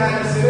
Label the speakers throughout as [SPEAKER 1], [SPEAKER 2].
[SPEAKER 1] دي فيها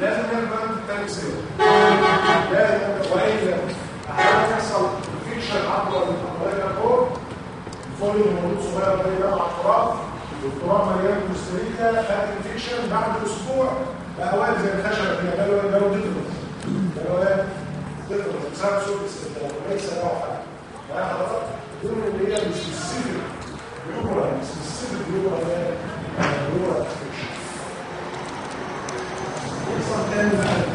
[SPEAKER 1] لازم يبقى التاني سير لازم والا أحيانا يحصل انفكشن عبر الامبريكا كور الفول الموجود صغير ده يبقى على التراب. والتراب مليان كوليسترول خد انفكشن بعد أسبوع. بقى واقف زي الخشبه كده ده ده لو تدرس ده بسبب سوء الاستخدام. وليس له حاجة. يعني حضرتك دول اللي هي مش سبيسيفيك مش سبيسيفيك بيقولوا بيقولوا يحصل تاني بقى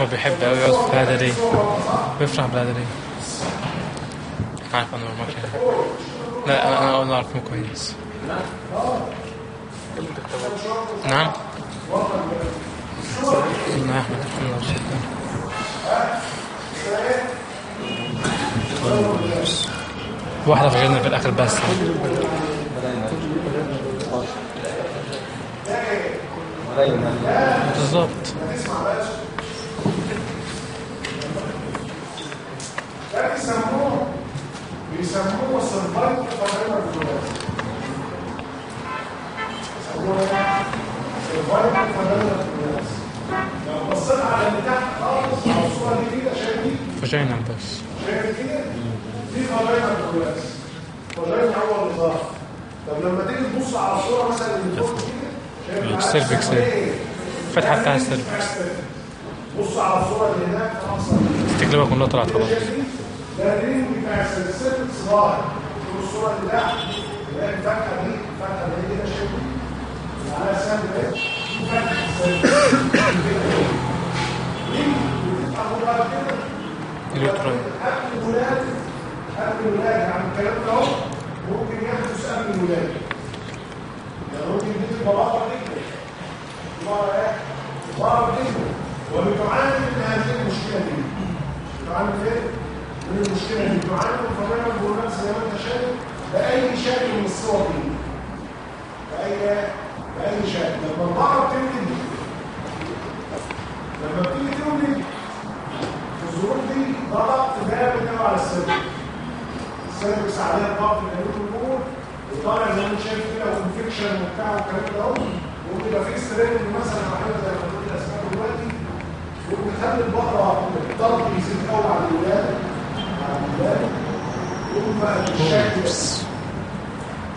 [SPEAKER 1] هو
[SPEAKER 2] بيحب قوي يقعد في دي بيفرح دي عارف أنا ما كان. لا أنا أنا أنا اعرفه كويس. نعم. نعم يا احمد الحمد لله شكرا واحدة في جنة في الآخر بس. بالظبط.
[SPEAKER 1] ده بيسموه بيسموه سرفايف فايبر فلوس بيسموه سرفايف فايبر فلوس لو بصيت على اللي تحت خالص على الصورة دي كده شايف دي
[SPEAKER 2] فجينا بس
[SPEAKER 1] شايف كده دي فايبر فلوس فايبر اول نظام طب لما تيجي تبص على الصورة مثلا اللي فوق كده
[SPEAKER 2] السيرفكس؟ فتحة بتاع السيرفكس
[SPEAKER 1] بص على الصورة اللي هناك
[SPEAKER 2] تكلمة كلها طلعت خلاص
[SPEAKER 1] ده بتاع سلسلة صغار. شوف الصورة اللي تحت اللي هي الفتحه دي الفتحه اللي هي كده شايف دي على سهم ده دي فتحه دي بتبقى مجرد كده؟
[SPEAKER 2] الكترون
[SPEAKER 1] قبل الولاده قبل الولاده يعني الكلام ده أهو. ممكن يحدث قبل الولاده يعني ممكن دي تبقى بقره جدا بقره إيه؟ بقره جدا وبتعاني من هذه المشكلة دي. بتعاني فين؟ من المشكلة دي من فضيله الهرمونات زي ما انت شايف باي شكل من الصور دي باي باي شكل لما البقره بتولد لما بتيجي تولد الظروف دي ضغط جامد قوي على ال cervix ال cervix عليها ضغط جامد الأمور وطالع زي ما انت شايف كده و infection وبتاع والكلام ده اهو ممكن يبقى في straining مثلا أو حاجة زي ما قلت اسمها دلوقتي تخلي البقره الضغط يزيد قوي على الولاده على الولاده يقوم بقى بالشكل ده.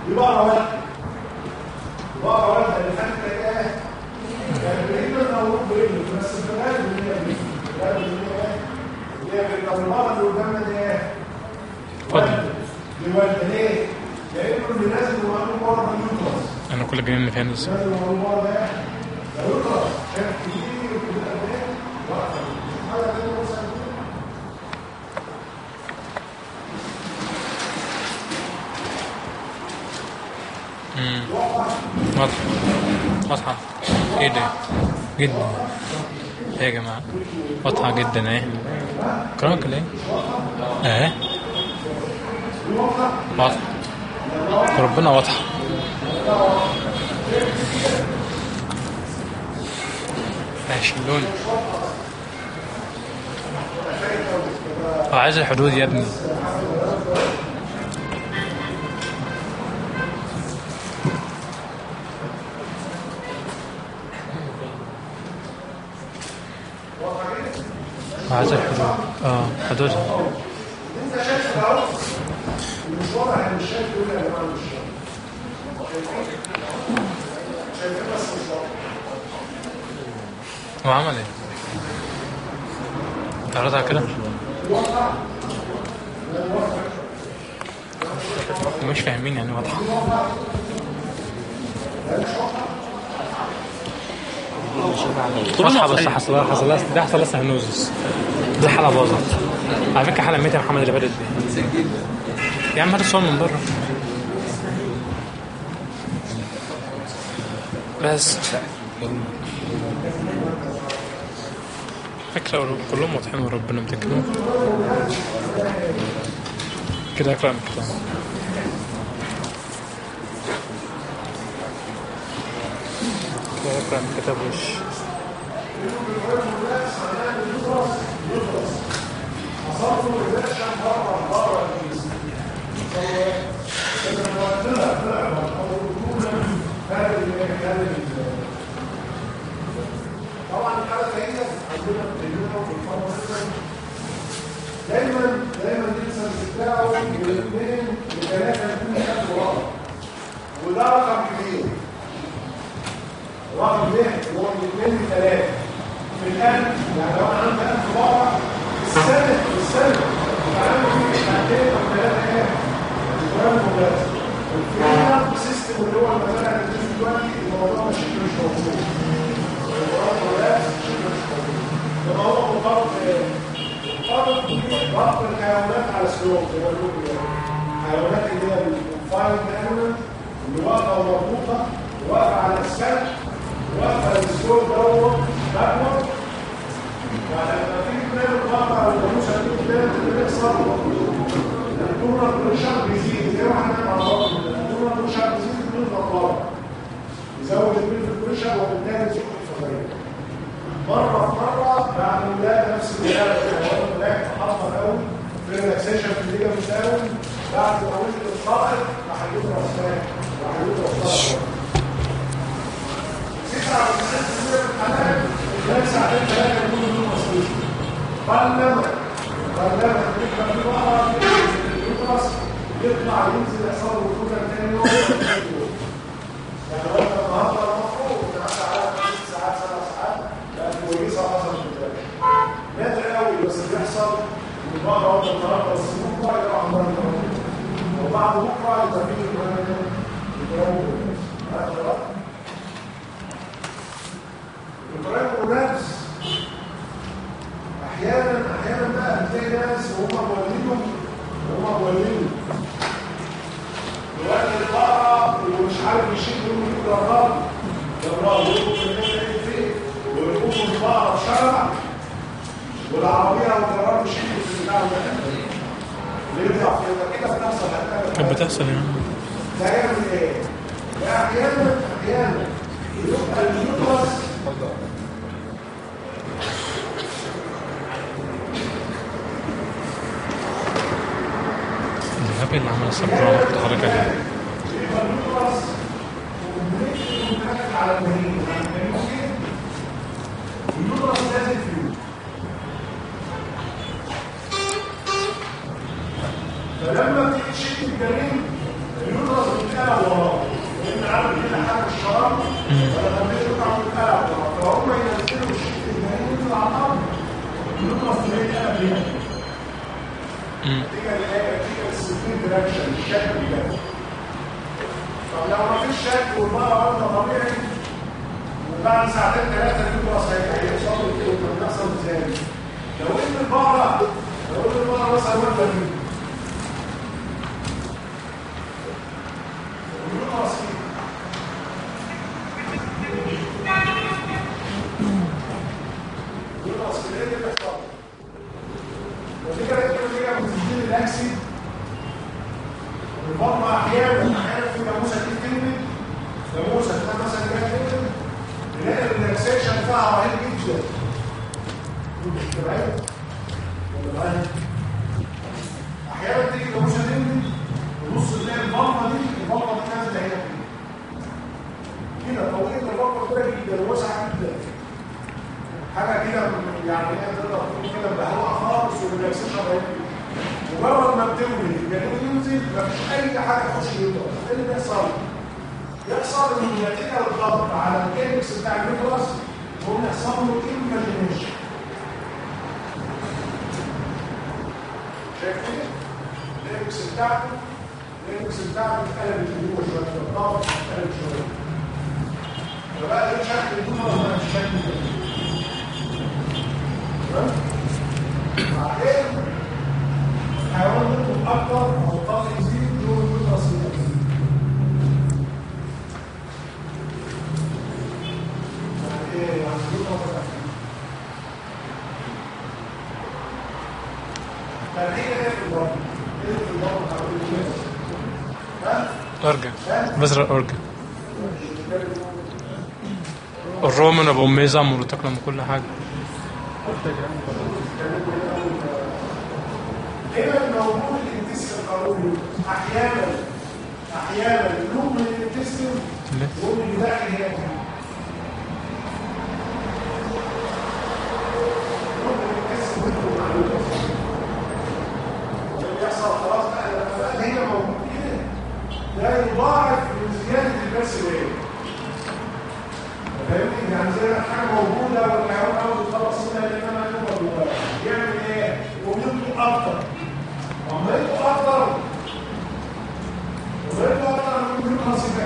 [SPEAKER 1] دي بقره والده بقره والده اللي خدت إيه يعني بريمة أو بريمة بس في الغالب ان هي في اللي هي والمرة اللي قدامنا دي إيه
[SPEAKER 2] اتفضل.
[SPEAKER 1] دي والدة ليه؟ لأنه اللي نازل ومعلوم بره ده اليوترس
[SPEAKER 2] أنا كل جنين اللي نزل
[SPEAKER 1] نازل ومعلوم بره ده اليوترس شايف كتير وكده قد إيه؟ واقفة حاجة تانية مثلا كده.
[SPEAKER 2] واضحة واضحة. إيه جدا. إيه يا جماعة؟ واضحة جدا إيه؟ كرامك ليه؟ إيه؟ واضحة ربنا واضحة ماشي اللون عايز الحدود يا ابني.
[SPEAKER 1] بس مش واضح
[SPEAKER 2] هو عمل إيه؟ تعرضها كده؟ مش فاهمين يعني واضحة بس حصل لها حصل لها ده حصل لها سهنوزس دي حالة باظت. على فكرة حالة ميتة محمد اللي بدأت يا عم هات الصور من بره. بس. فكرة كلهم واضحين وربنا متكلم. كده من الكتاب من الكتاب وش.
[SPEAKER 1] طبعا الحاله الجيده عندنا الفارماسيوتيكال دايما دايما الانسان بتاعه. من اثنين لثلاثه يكون خد ورقم وده رقم كبير. رقم هو من اثنين لثلاثه في القلب يعني لو أنا عندي قلب بره السنة السنة بتعمل فيه ساعتين أو ثلاثة إيه؟ جرام ممتاز في القلب سيستم اللي هو المزارع اللي بتشوف دلوقتي الموضوع مش مش موجود لما هو مرتبط مرتبط بربط الحيوانات على السلوك زي ما بيقولوا كده. الحيوانات اللي هي الفايند أنيمال اللي واقفة ومربوطة واقفة على السلك واقفه السلوك دوت باكورد فلما تيجي تنام القطع أو الجاموسه تيجي تنام بيحصل الدورة شهر بيزيد زي ما إحنا بعض الدورة شهر بيزيد من الغطاء يزود الميل الكرشة وبالتالي يزود الفضائية مرة في مرة بعد الولادة نفس الولادة الحيوان هناك تحضر قوي ريلاكسيشن في الليجا مساوي بعد ما ولد الصائد راح يضرب ثاني راح يضرب صائد 99% من الحالات خلال ساعتين ثلاثة يكونوا بدون قلما قلما تبقى في اليوترس يطلع ينزل يحصل له رطوبة تاني يوم يعني لو انت النهارده المفروض تعدي على ساعات سبع ساعات بقت كويسه حصل في ذلك بس بيحصل ان بعض اوقات الطلاق بس بكره يقع عمال وبعد بكره يبقى القرآن منافس أحيانا أحيانا بقى بتلاقي ناس وهم مولدهم وهم مولدهم دلوقتي القرى ومش عارف يشيل منه جراب جراب ويقول في فين؟ ويقوموا البقرة بشرع والعربية والجراب يشيل في البتاع يطلع كده كده بتحصل.
[SPEAKER 2] كانت بتحصل يعني.
[SPEAKER 1] ده يعمل إيه؟ ده أحيانا أحيانا يبقى اليوترس
[SPEAKER 2] الغبي اللي عمل السبورة كنت حضرتك عليه
[SPEAKER 1] يبقى اليوترس وبنكتب على المهين اليوترس لازم فيه فلما تيجي تشد الجنين اليوترس بيتقلب وراه. لأن عامل كده حاجة الشراب ولا وراه فهم ينزلوا الجنين يطلع الأرض اليوترس دراكشن الشكل ده طب لو ما فيش شكل والبقره واخده طبيعي وبعد ساعتين ثلاثة اليوترس هيحصل له كده طب بيحصل إزاي؟ لو إن البقره لو إن البقرة مثلا واخده دي اليوترس كده اليوترس كده إيه اللي بيحصل؟ وفكرة كده كده بتديني الاكسي البطن أحيانا في جاموسه كتير تنبت جاموسه تلاقي مثلا تنبت نلاقي الريلاكسيشن بتاعها جدا؟ أحيانا تيجي جاموسه تنبت ونص تلاقي البطنة دي البطنة دي نازلة هنا. كده كده طويله كبيره جدا واسعة جدا. حاجة كده يعني إيه تقدر تقول كده بهواء خالص وال relaxation رهيب. مجرد ما بتولد الجنين ينزل مفيش أي حاجة تخش ال uterus إيه اللي بيحصل؟ يحصل ان نتيجه الضغط على الكيمكس بتاع ال uterus هو يحصل له ايماجينيشن شايف كده؟ الكيمكس بتاعته الكيمكس بتاعته اتقلبت جوه شوية الضغط اتقلب شوية فبقى إيه شكل ال uterus ما شكل تمام؟ بعدين الحيوان يطلب أكتر أو الطاقه يزيد يعني إيه يعني إيه إيه اليوترس ها
[SPEAKER 2] أرجع أرجع الرومان أبو أمي زعمر وتاكلهم كل حاجة
[SPEAKER 1] هنا موجود الانتستين القانوني أحيانا أحيانا اللوب من الانتستين اللي داخل هنا اللوب من الانتستين بيدخل مع اليوترس. اللي بيحصل خلاص بقى لما بقى هنا موجود كده ده يضاعف من زياده البرس ريت فاهمني يعني زي ما حاجة موجوده والحيوان عاوز يخلص منها لأن أنا يوم يعمل إيه؟ ويطلق أكتر وما يطلق أكتر وما يطلق أكتر من يخلص يبقى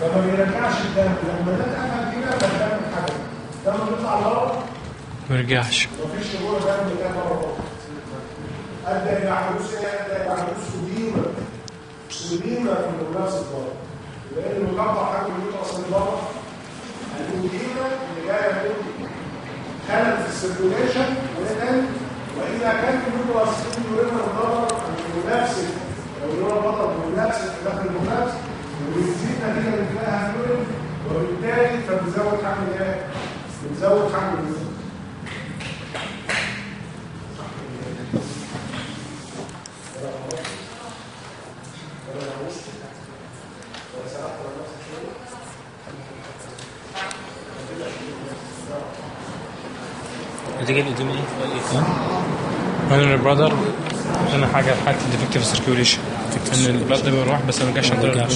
[SPEAKER 1] فما بيرجعش الدم لما ده اتقفل كده فالدم اتحرق الدم بيطلع لورا
[SPEAKER 2] ما رجعش
[SPEAKER 1] مفيش جوه دم ده مره ادى إلى إيه؟ ادى إلى حدوث سديمه سديمه في الناس الضار لأن المقطع حجم اليوترس من بره. الوديمه اللي جاية من خلل في السيركوليشن واذا وإذا كان فيه يورينا الضرر المنافسة لو يورينا الضرر المنافسة في داخل المنافس وبتزيد نتيجه لانتهاء اليورين وبالتالي فبتزود حجم إيه؟ بتزود حجم اليورين
[SPEAKER 2] النتيجة القديمة إيه؟ أنا البرادر أنا حاجة في حالة الديفكتيف سيركيوليشن إن البلد بيروح بس ما رجعش
[SPEAKER 3] ما
[SPEAKER 2] عند
[SPEAKER 3] رجعش.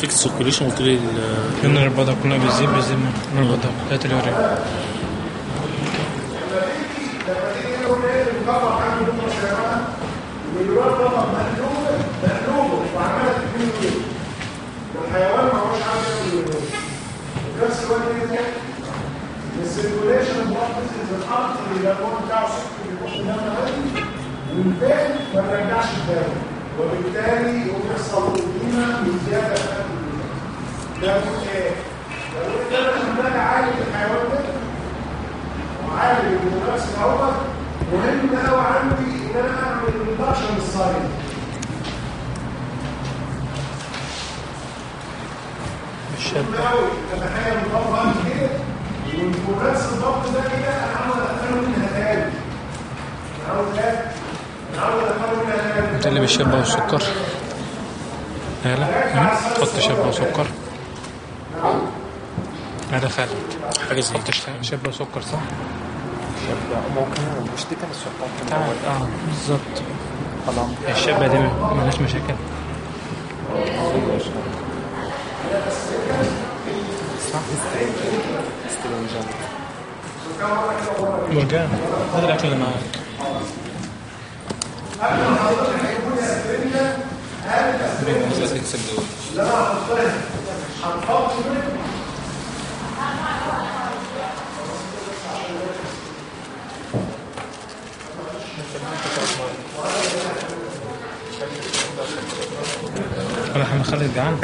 [SPEAKER 3] فيكس سيركيوليشن قلت لي ال-
[SPEAKER 2] إن البرادر كلها بيزيد بيزيد من البرادر ثلاثة اليورين
[SPEAKER 1] لما تيجي يقول المقطع حجم اليوترس يا جماعة واليورات طبعا مقلوبه مقلوبه وعماله تكون يورين والحيوان ما هوش عارف يعمل يورين وفي نفس الوقت إيه ده؟ السيركوليشن الأرض اللي الهرمون بتاعه سكر بيخش دم عادي والباقي ما بيرجعش الدم وبالتالي يقوم يحصل قيمة وزياده في ده بيقول إيه؟ لو انت محتاج عالج الحيوان ده. وعالج المنافس الأول مهم قوي عندي إن أنا أعمل ريدكشن
[SPEAKER 2] الشاب
[SPEAKER 1] مهم قوي تتخيل الضغط عامل كده. والمنافس الضغط ده كده أنا عاوز ادخله منها تاني عاوز
[SPEAKER 2] انت اللي بالشبه والسكر هلا حط شبه وسكر. هذا خالد.
[SPEAKER 3] حاجة زي
[SPEAKER 2] حط شبه وسكر صح؟
[SPEAKER 4] ممكن مش دي كان
[SPEAKER 2] تعال آه بالظبط.
[SPEAKER 4] خلاص.
[SPEAKER 2] الشبه دي مالهاش مشاكل. مرجان هذا الأكل اللي معاك. بس تكسب دول
[SPEAKER 1] هنحط منه
[SPEAKER 2] ولا محمد خالد جعان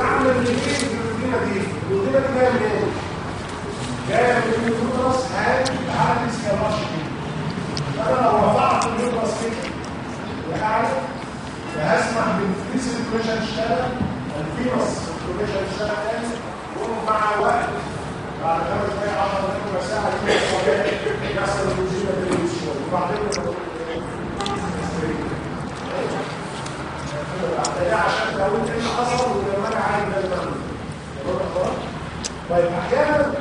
[SPEAKER 1] اعمل الاثنين في المدينة دي جاية من اليوترس هاي عكس كراش أنا لو رفعت اليوترس كده وقاعد هسمح بالفري سيركيوليشن تشتغل الفيروس سيركيوليشن تشتغل تاني ومع وقت بعد خمس دقايق 10 دقايق ساعه كده يحصل المصيبه بالنسبة وبعدين ده عشان انت اللي حصل ولما أنا عارف ده اللي بعمله. طيب أحيانا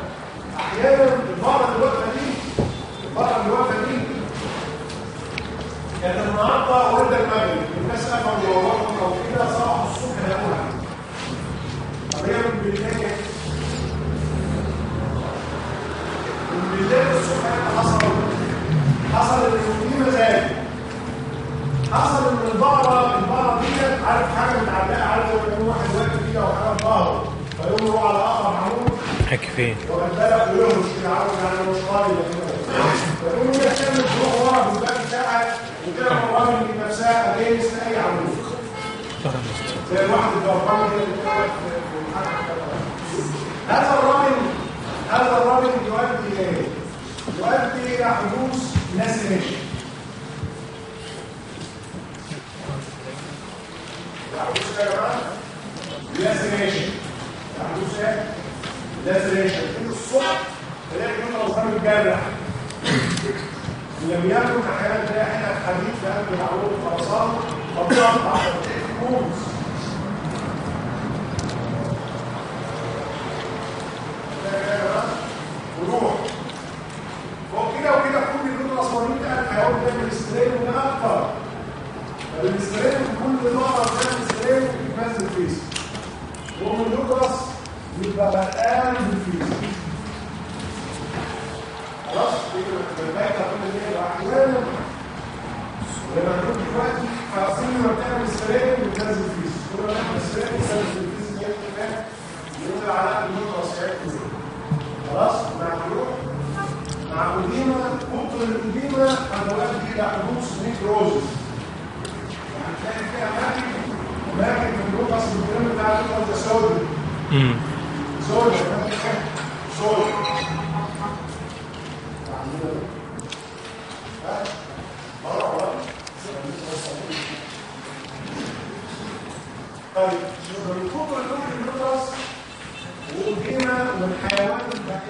[SPEAKER 1] أحيانا البقره الوقفه دي البقره الوقفه دي كانت النهارده ولد المغرب. الناس قاموا يوقفوا أو كده صباح الصبح يلاقوها طب هي من بالليل من بالليل الصبح اللي حصل؟ حصل إن القيمه زادت حصل إن البقرة البقرة دي عارف حاجة متعلقة عارف يكون واحد واقف كده وحاجة في ظهره. فيقوم يروح على اقرب عمود
[SPEAKER 2] حكي فين
[SPEAKER 1] واخد بالك ويهرش كده عارف يعني مش طالب فيقوم يهتم تروح ورا بالباقي ساعه وكده الراجل من نفسها اجينست اي عمود زي الواحد الجربان كده اللي كان واقف في الحلقة. هذا الراجل هذا الراجل يؤدي إلى يؤدي إلى حدوث لاسينيشن يحدث يا جماعة لاسينيشن يحدث إيه؟ لاسينيشن في الصبح تلاقي كل الاوزان الجارح لم يكن أحيانا تلاقي حتة حديد في قلب العروض خرسان فبتقطع فتلاقي في موز وروح هو كده وكده كل اللون الاسمرين ده الحيوان ده بالاسترين وده أكتر فالاسترين كل مره بتعمل استرين بينزل فيس ومن اليوترس يبقى بقال بالفيس خلاص الباقي كل اللي أحيانا لما نقول دلوقتي فاصل لما بتعمل استرين بتنزل فيس كل ما تعمل استرين بتنزل فيس دي كده ينزل على اليوترس ياكل خلاص مع الروح مع أديمة ممكن الأديمة هتؤدي إلى حدوث نيكروزس يعني تلاقي فيها أماكن أماكن في النقص بالكلام بتاع النقص ده سوداء
[SPEAKER 2] امم
[SPEAKER 1] سوداء أماكن إيه؟ سوداء ها؟ مرة ولا؟ طيب شوف الكتر اللي في النقص وقيمة والحيوان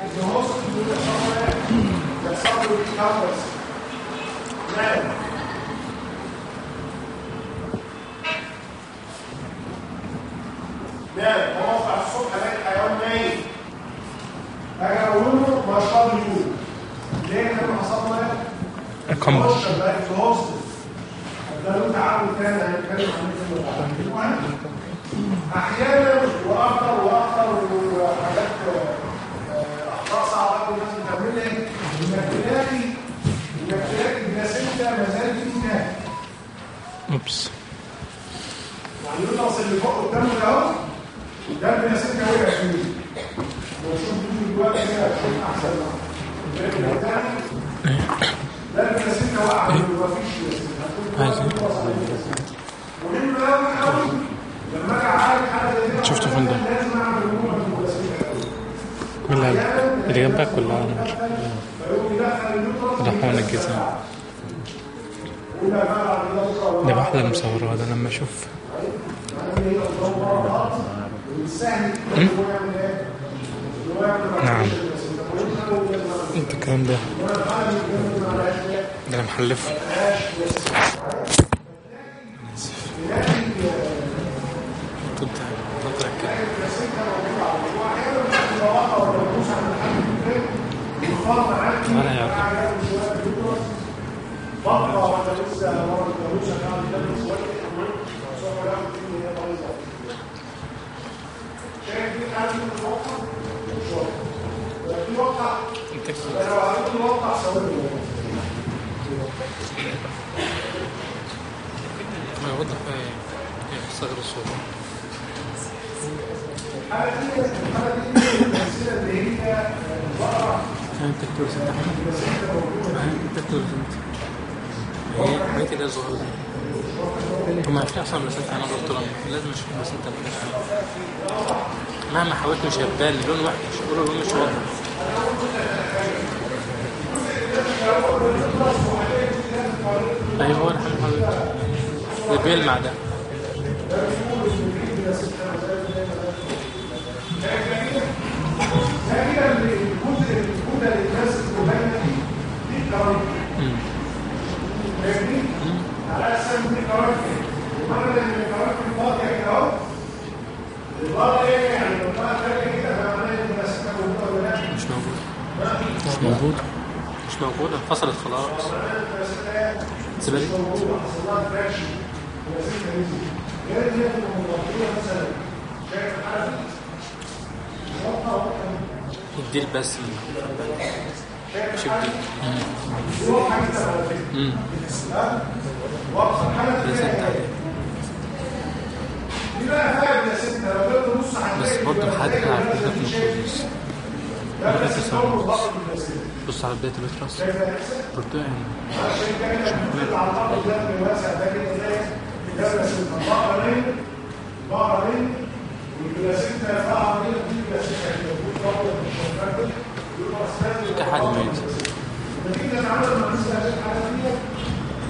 [SPEAKER 1] الجهاز اللي بيحصل يحصل له الكابرس نعم نعم هو اصحى الصبح الاقي الحيوان نايم أجي أقول له ما شاء الله يقوم ليه لما حصل له
[SPEAKER 2] كمبر
[SPEAKER 1] بقى الجهاز ده له تعامل تاني هنتكلم عن المهم أحيانا وأكثر وأكثر وحاجات آه، اخطاء صعبه قوي لازم تعملها انك تلاقي انك تلاقي البلاسينتا ما زال فيها
[SPEAKER 2] اوبس
[SPEAKER 1] يعني اليوترس اللي فوق قدامه ده اهو ده البلاسينتا وقع فيه ونشوف فيه دلوقتي كده هتشوف احسن لكن الثاني ده البلاسينتا وقع مفيش
[SPEAKER 2] عايز
[SPEAKER 1] بلاسينتا مهم قوي قوي لما أجي اعالج حاجة زي كده
[SPEAKER 2] شفته فين ده؟
[SPEAKER 1] لازم اعمل نوع من البلاسينتا
[SPEAKER 2] مين اللي قال؟ اللي جنبك ولا أنا مش
[SPEAKER 1] فيقوم يدخل اليوترس
[SPEAKER 2] ده حوان الجزام
[SPEAKER 1] يقول لك بقى بعد كده بكره
[SPEAKER 2] ده بحلى المصورة ده لما
[SPEAKER 1] أشوف.
[SPEAKER 2] نعم. إنت الكلام ده. ده أنا محلفه
[SPEAKER 1] الحاله بيتي ده
[SPEAKER 2] مش
[SPEAKER 1] أنا
[SPEAKER 2] لازم أشوف مهما حاولت مش هيبان لون وحش لون مش واضح أيوه هو الحمد لله بيلمع ده. موجودة. انفصلت خلاص. زبالة الديل بس مش الديل امم بس برضه حد ما عرفنا في الفلوس بص على بداية
[SPEAKER 1] البتراس بتاع العنطاق الدم الواسع ده كده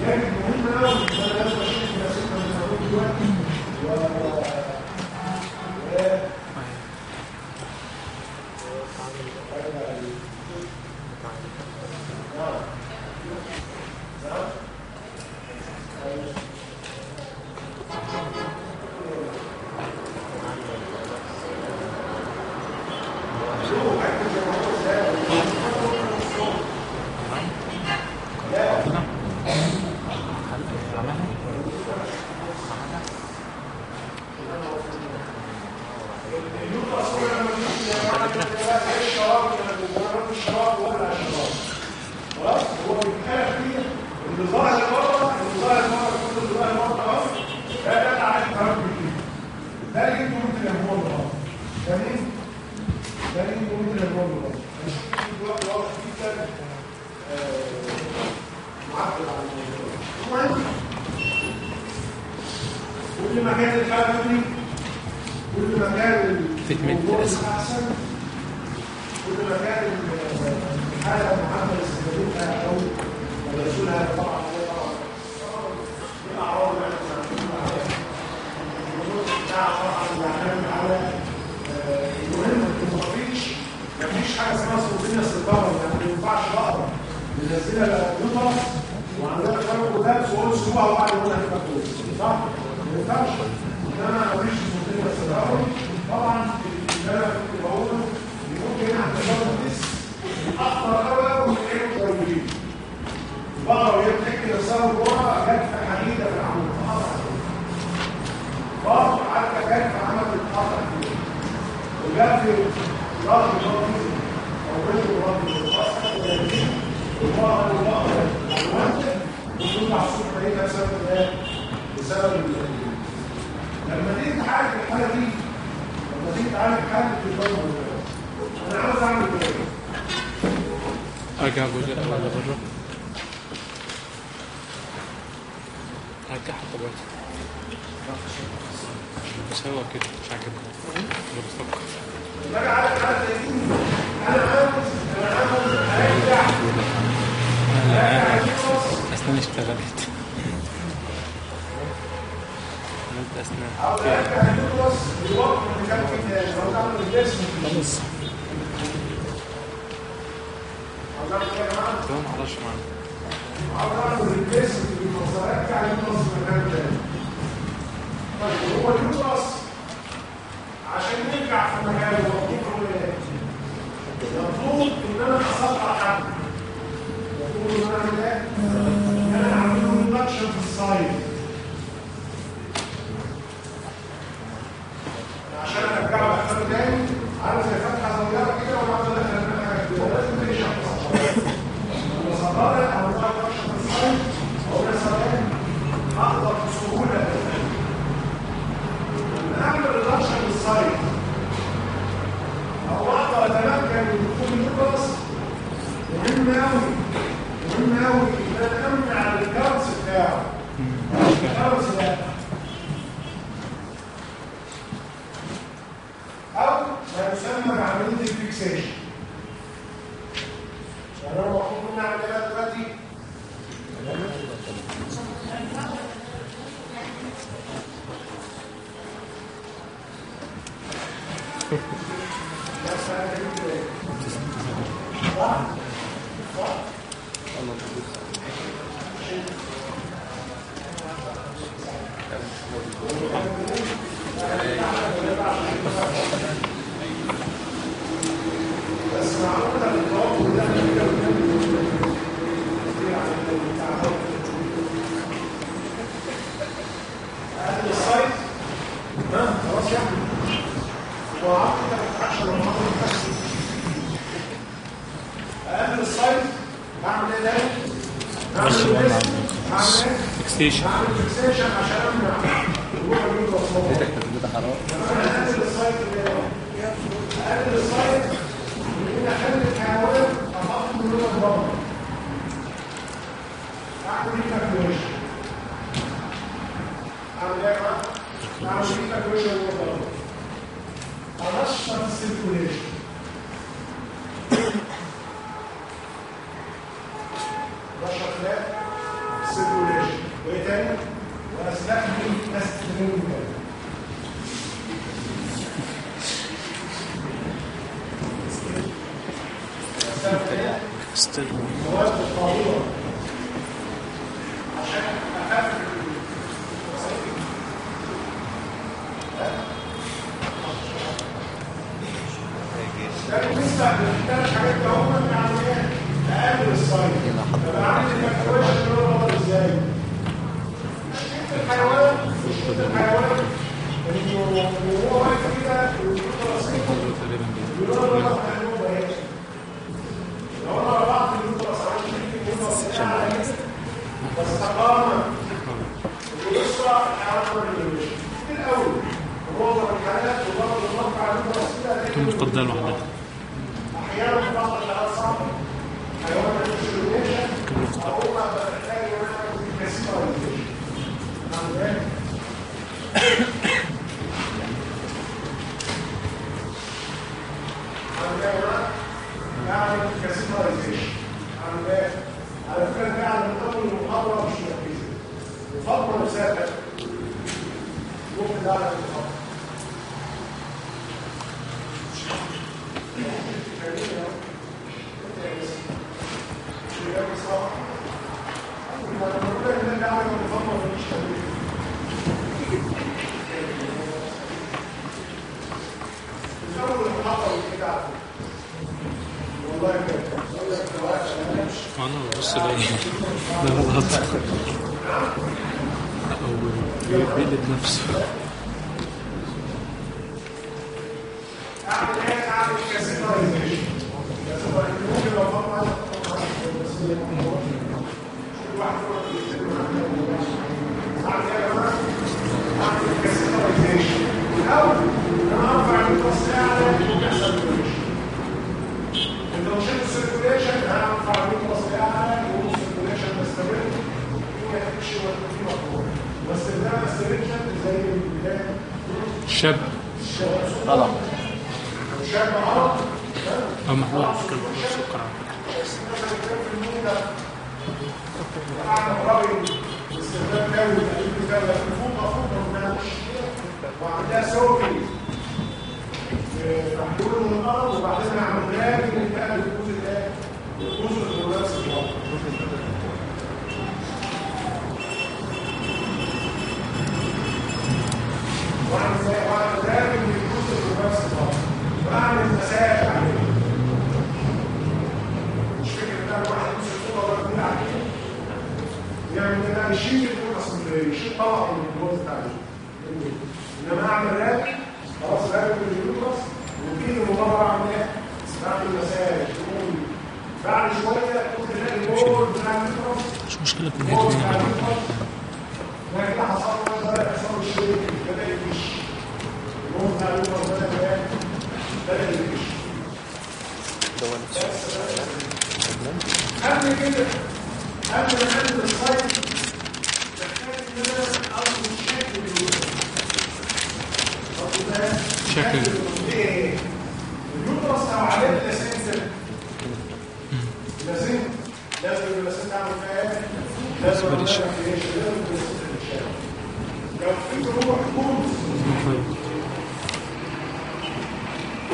[SPEAKER 1] يعني مهم قوي ان أنا لازم أشوف البلاسيتا من دلوقتي Playstation. شاب. طبعا. شاب آه
[SPEAKER 2] محمود
[SPEAKER 1] شكرا على فكره وعندها سوبي فحلول من الأرض وبعدين عملناه من الجزء الجزء الجزء واعمل إزاي واعمل دايما بالجزء في نفس الوقت واعمل مساج عليه مش فكره بتاع واحد يمسك صوره ولا اتنين عليه يعني ان أنا اشيل الفوكس يشيل طبق من الجزء بتاع انما اعمل راكب خلاص راكب بالجلوس وبين المدور اعمل إيه؟ بعد المساج بعد شوية كنت تلاقي البول بتاع الجلوس
[SPEAKER 3] مش مشكلة
[SPEAKER 4] كلها لكن
[SPEAKER 1] قبل كده قبل ما انزل السايت محتاج ان أنا اخد شكل.
[SPEAKER 2] شكل
[SPEAKER 1] اليوترس أو عمليه الاسنسر لازم لازم الاسنسر تعمل فيها لازم لازم لو في جروح كوز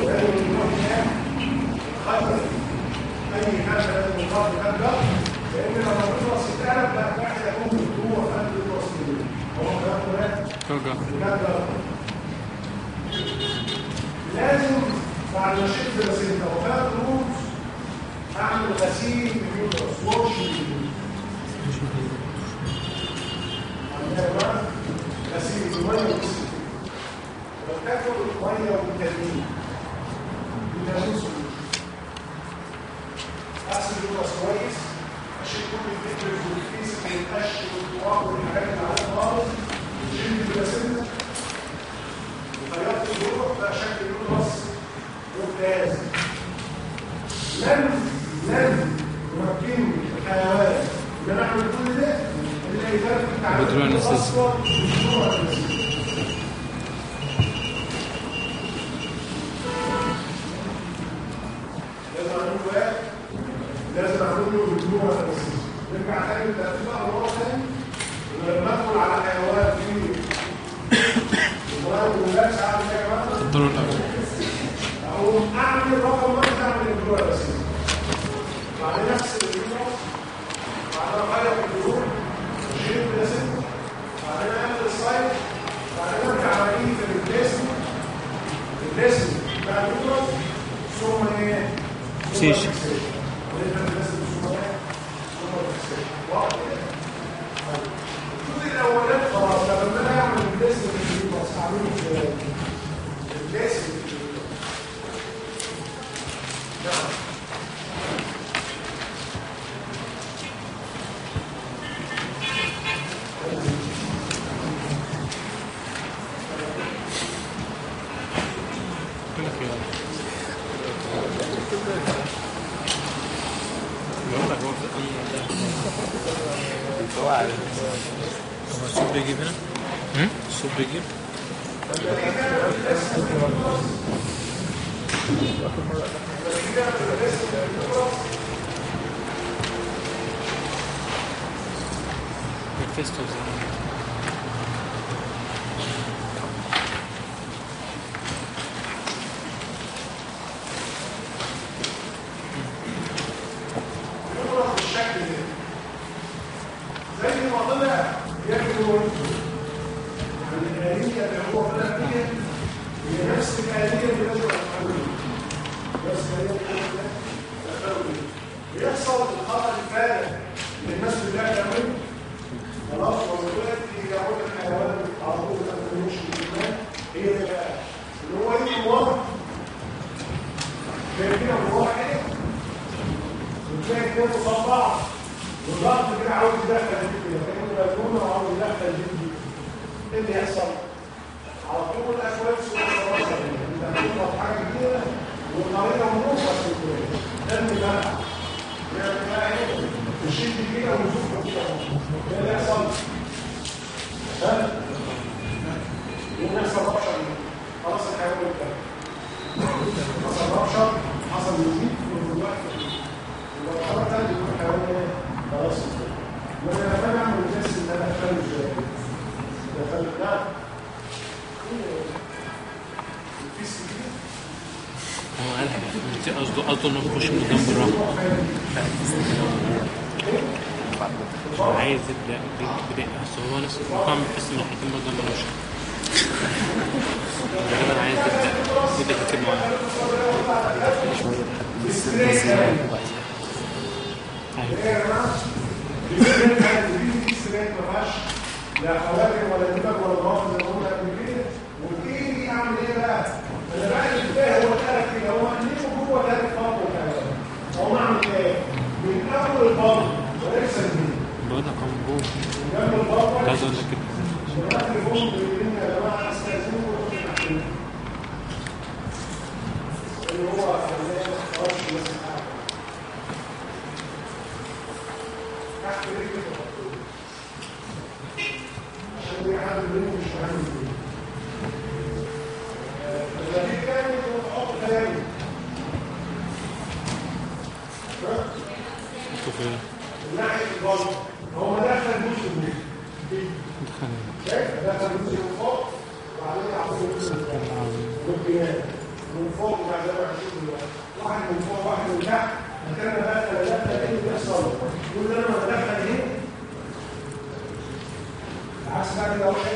[SPEAKER 1] لازم نروح هناك خطر اي حاجة لازم نروح هناك لأن لما اليوترس يتقلب لا واحد يكون قلب اليوترس كبير. هو كلام لازم بعد ما شفت الغسيل لو فات روز اعمل غسيل باليوترس وش غسيل بالميه والغسيل لو تاكل الميه والتلميذ بالتلميذ اغسل اليوترس كويس اشيل كل الفكر والكيس والقش والتراب والحاجات اللي عليها خالص شيل الغسيل وخيطت الروح بقى شكل اليوترس ممتاز لن لن يمكنني الحيوان ان أنا اعمل كل ده؟
[SPEAKER 2] بدون أنستيزيا.
[SPEAKER 1] لازم اعمل له بدون أنستيزيا. نرجع تاني للترتيب مره تاني ولما ادخل على حيوان فيه ومرض ولاش اعمل إيه يا جماعة؟
[SPEAKER 2] الدور الأول
[SPEAKER 1] أو اعمل رقم واحد اعمل الجروح الاساسي بعدين اغسل الجروح بعدين اغير بعدين اعمل السايد بعدين ارجع الاقيه في البلاسينتا البلاسينتا بتاع الجروح ثم إيه؟
[SPEAKER 2] سيش.
[SPEAKER 1] ثم البلاسينتا
[SPEAKER 2] قصده
[SPEAKER 1] know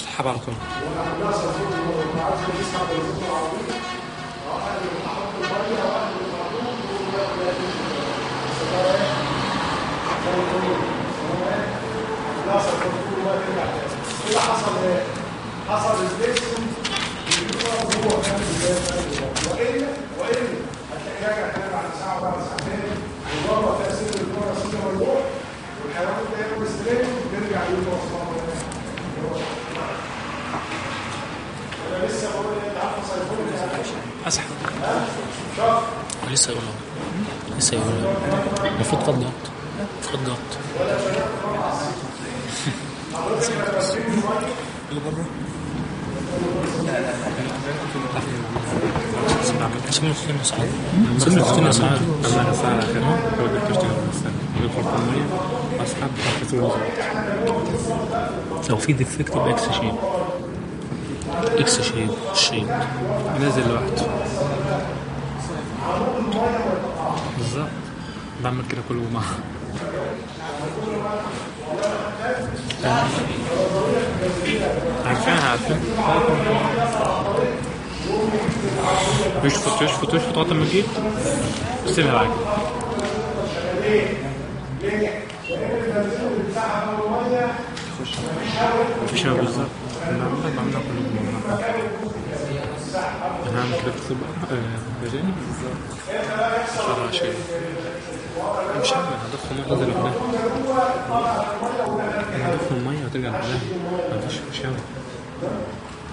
[SPEAKER 1] ميه
[SPEAKER 3] واشتحب على طول
[SPEAKER 1] واعمل لها سيفون في عايز يسمع بالظبط العربيه واحد أحط الميه واحد المعلوم كده حصل إيه؟ حصل الجسم هو كان والا والا هتلاقي راجع تاني بعد ساعه وبعد ساعتين وبره تاثير الكوره سنه والروح والحيوان ده ياكل ستريت بيرجع يقول أنا لسه بقول انت عارفه سيفون
[SPEAKER 3] اسحب
[SPEAKER 1] شهر
[SPEAKER 2] لسه يقول لسه يقول المفروض خد جط خد جط اللي بره سمعوا فينا ساعات سمعوا فينا ساعات
[SPEAKER 3] اما الساعة الاخيره هو اللي بتشتغل بس يدخل في الميه
[SPEAKER 2] لو في ديفكت يبقى إكس شيء
[SPEAKER 3] إكس شيب الشيب
[SPEAKER 2] نازل لوحده
[SPEAKER 3] بالظبط. بعمل كده كل جمعة
[SPEAKER 2] عارفينها عارفين؟ يشفط يشفط يشفط. لغايه ما تجيب سيبها بعد مفيش هوا بالظبط أنا بعملها بعملها كل جمعة أنا هعمل كده في بقى بجاني شرع شيء. مش هعمل هضخ ميه تنزل لوحدها أنا هضخ الميه وترجع لوحدها مفيش مش هعمل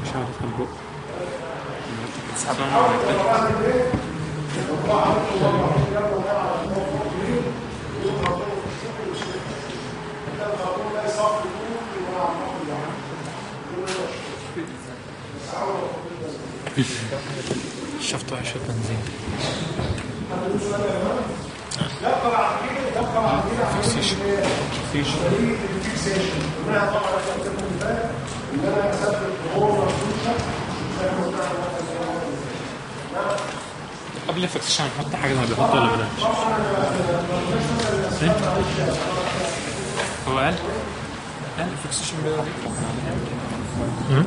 [SPEAKER 2] مش هعمل ادخل بق شفت بنزين فيكسيشن فيكسيشن قبل ال fixation هنحط حاجة زي ما بيحط ولا بلاش؟ إيه؟ هو قال؟ قال ال fixation بيضة دي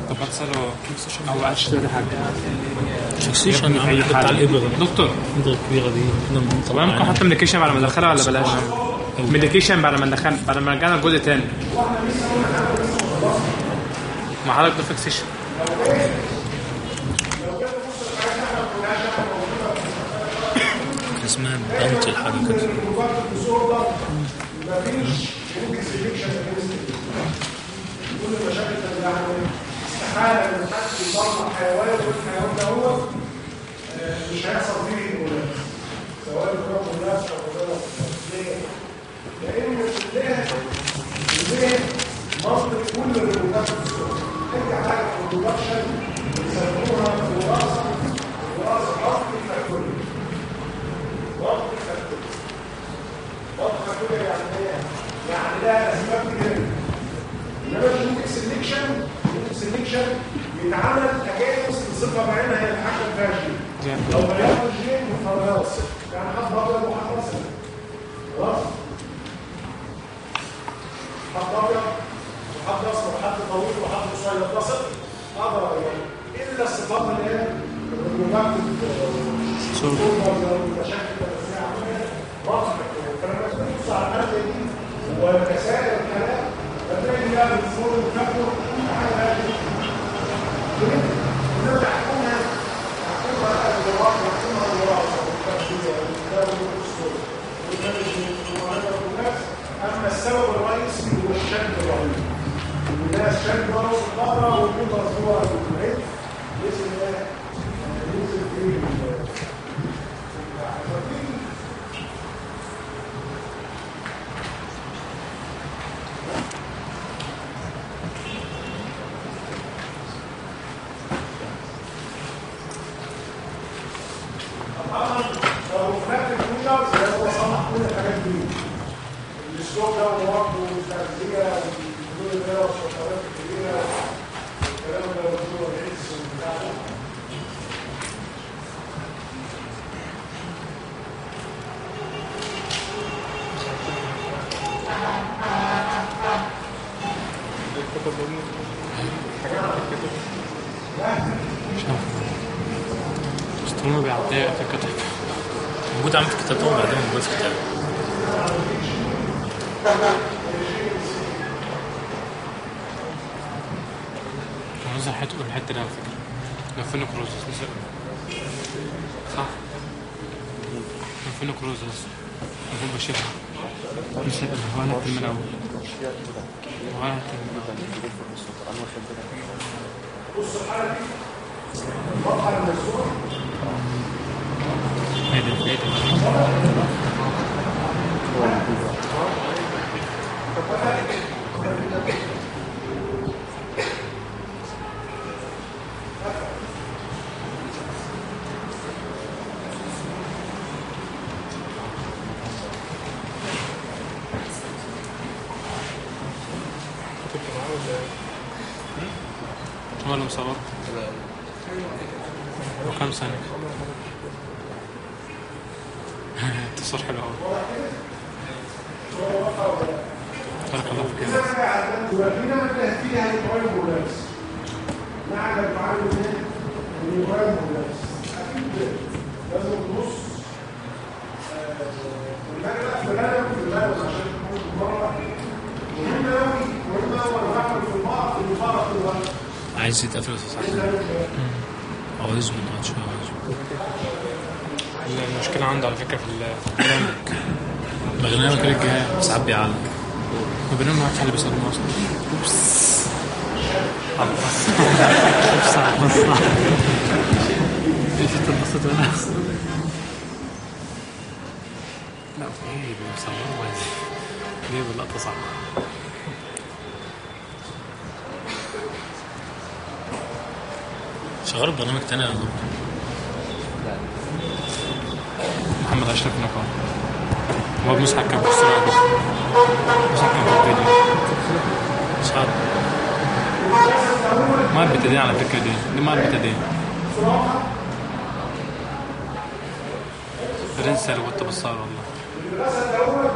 [SPEAKER 2] طب ما تسأله fixation هو قالش ده حاجة في أي
[SPEAKER 3] بتاع
[SPEAKER 2] حاجة.
[SPEAKER 3] الإبرة.
[SPEAKER 2] دكتور.
[SPEAKER 3] الابره الكبيره دي كنا
[SPEAKER 2] طب أنا ممكن أحط medication بعد ما أدخلها ولا بلاش؟ medication بعد ما ندخل بعد ما رجعنا الجزء تاني مع حضرتك
[SPEAKER 1] fixation اللي
[SPEAKER 2] مصور وكم سنة تصوير حلو أوي بارك الله فيك يا ناس.
[SPEAKER 1] يبقى في نعمة فيها الموبايل ملابس نعمة تعلم إيه؟ الموبايل ملابس أكيد لازم تبص والباقي في الغالب في الغالب عشان تكون مرة مهم قوي مهم قوي أنا بعمل في البعض في البعض في الوقت
[SPEAKER 2] عايز يتقفل صح شوية هو يظبط. المشكلة عنده على فكرة في ال- في البرنامج
[SPEAKER 3] برنامج رجع ساعات بيعلق.
[SPEAKER 2] البرنامج ما عادش حد بيستخدمه عبص أوبس عبص إيش انت اتبسطت وأنا لا إيه بيصوروا جايب اللقطة صح
[SPEAKER 3] شغال برنامج تاني يا دكتور.
[SPEAKER 2] محمد أشرف نقا هو بمسحك كان بسرعة بس كان في الفيديو
[SPEAKER 3] عارف
[SPEAKER 2] ما البتدين على فكرة دي. دي ما البتدين برنسة اللي كنت بصار والله
[SPEAKER 1] المدرسة الأول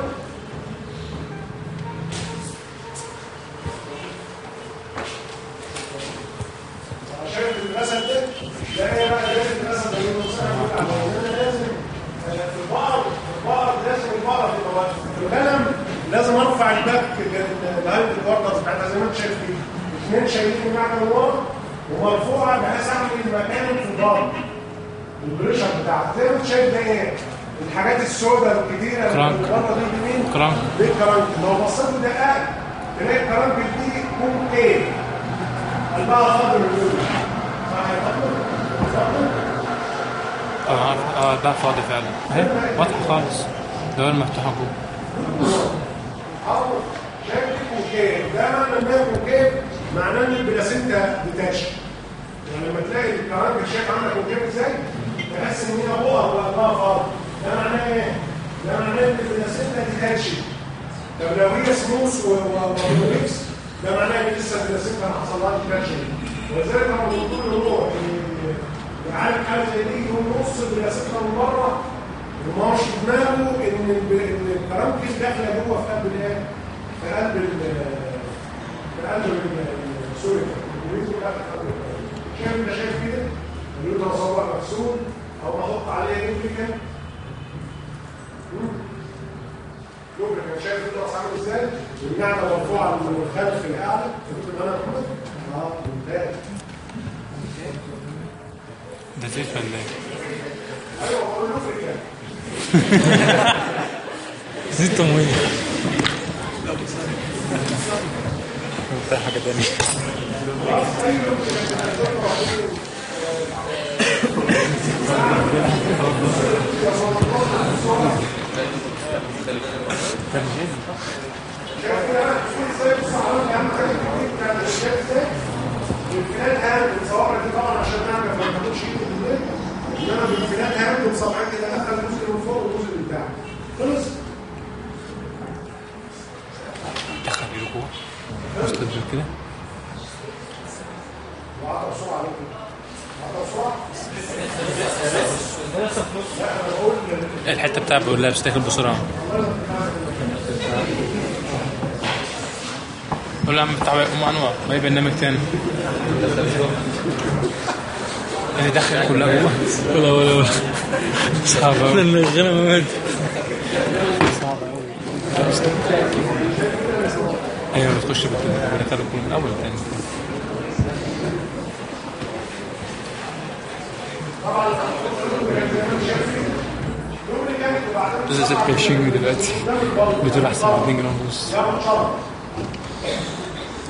[SPEAKER 1] شايف المدرسة دي؟ ده هي بقى لازم المدرسة زي ما بنقول عليها لازم آه، في البعض في البعض لازم البعض يبقى واقف. في القلم لازم ارفع الباك الهايد الكوارترز بتاعتها زي ما انت شايف كده اثنين شايلين المعنى من ورا ومرفوعه بحيث اعمل البعض البريشر بتاعها زي ما انت شايف ده إيه؟ الحاجات السوداء الكتيرة اللي
[SPEAKER 2] كرانك.
[SPEAKER 1] بره دي مين؟
[SPEAKER 2] كرانك.
[SPEAKER 1] دي الكرانك لو بصيت لدقائق تلاقي الكرانك دي كوم إيه؟ قلبها؟ فاضل؟
[SPEAKER 2] آه آه ده فاضي فعلا اهي واضحة خالص ده مفتوحة جوه
[SPEAKER 1] شايف دي كوكيب ده معناه إن ال placenta لما تلاقي ال caruncle شايف عندك concave إزاي؟ تحس ان هي بؤر وقلبها فاضي ده معناه إيه؟ ده معناه ان ال placenta detachment طب لو هي سموث وميكس ده معناه ان لسه ال placenta ما حصلهاش detachment ولذلك لما الدكتور يروح يعالج حاله زي دي؟ يقوم نص ال placenta من بره وما هوش في دماغه إن ال caruncles داخلة جوه في قلب الإيه؟ في قلب ال في قلب sorry قلب ال caruncles. شايف كده؟ ال uterus صبع مكسور أو أحط عليه lubricant lubricant شايف ال uterus عامل إزاي؟ والنعمه مرفوعه من الخلف الاعلى فهمت أنا محمد؟ آه ممتاز
[SPEAKER 2] ده زيت ولا إيه؟
[SPEAKER 1] أيوه هو ال lubricant
[SPEAKER 2] زيت تمويه بتاع حاجة تانية
[SPEAKER 1] بالفلات كده دخل الجزء من فوق والجزء من تحت خلص
[SPEAKER 2] دخل ايده جوه وصلت بيه كده
[SPEAKER 1] وعطى وعطى
[SPEAKER 2] الحتة بتاع بقول لها بتاكل بسرعة. قول له يا عم بتاع أم انواع ما يبقى برنامج تاني. اللي دخل كلها. جوه ولا ولا ولا. صعب قوي
[SPEAKER 3] الغنى ما
[SPEAKER 2] أيوه بتخش يكون من الأول تاني بس ست كاشين دلوقتي بتقول احسن من 2 جنيه ونص
[SPEAKER 1] ياخد شرط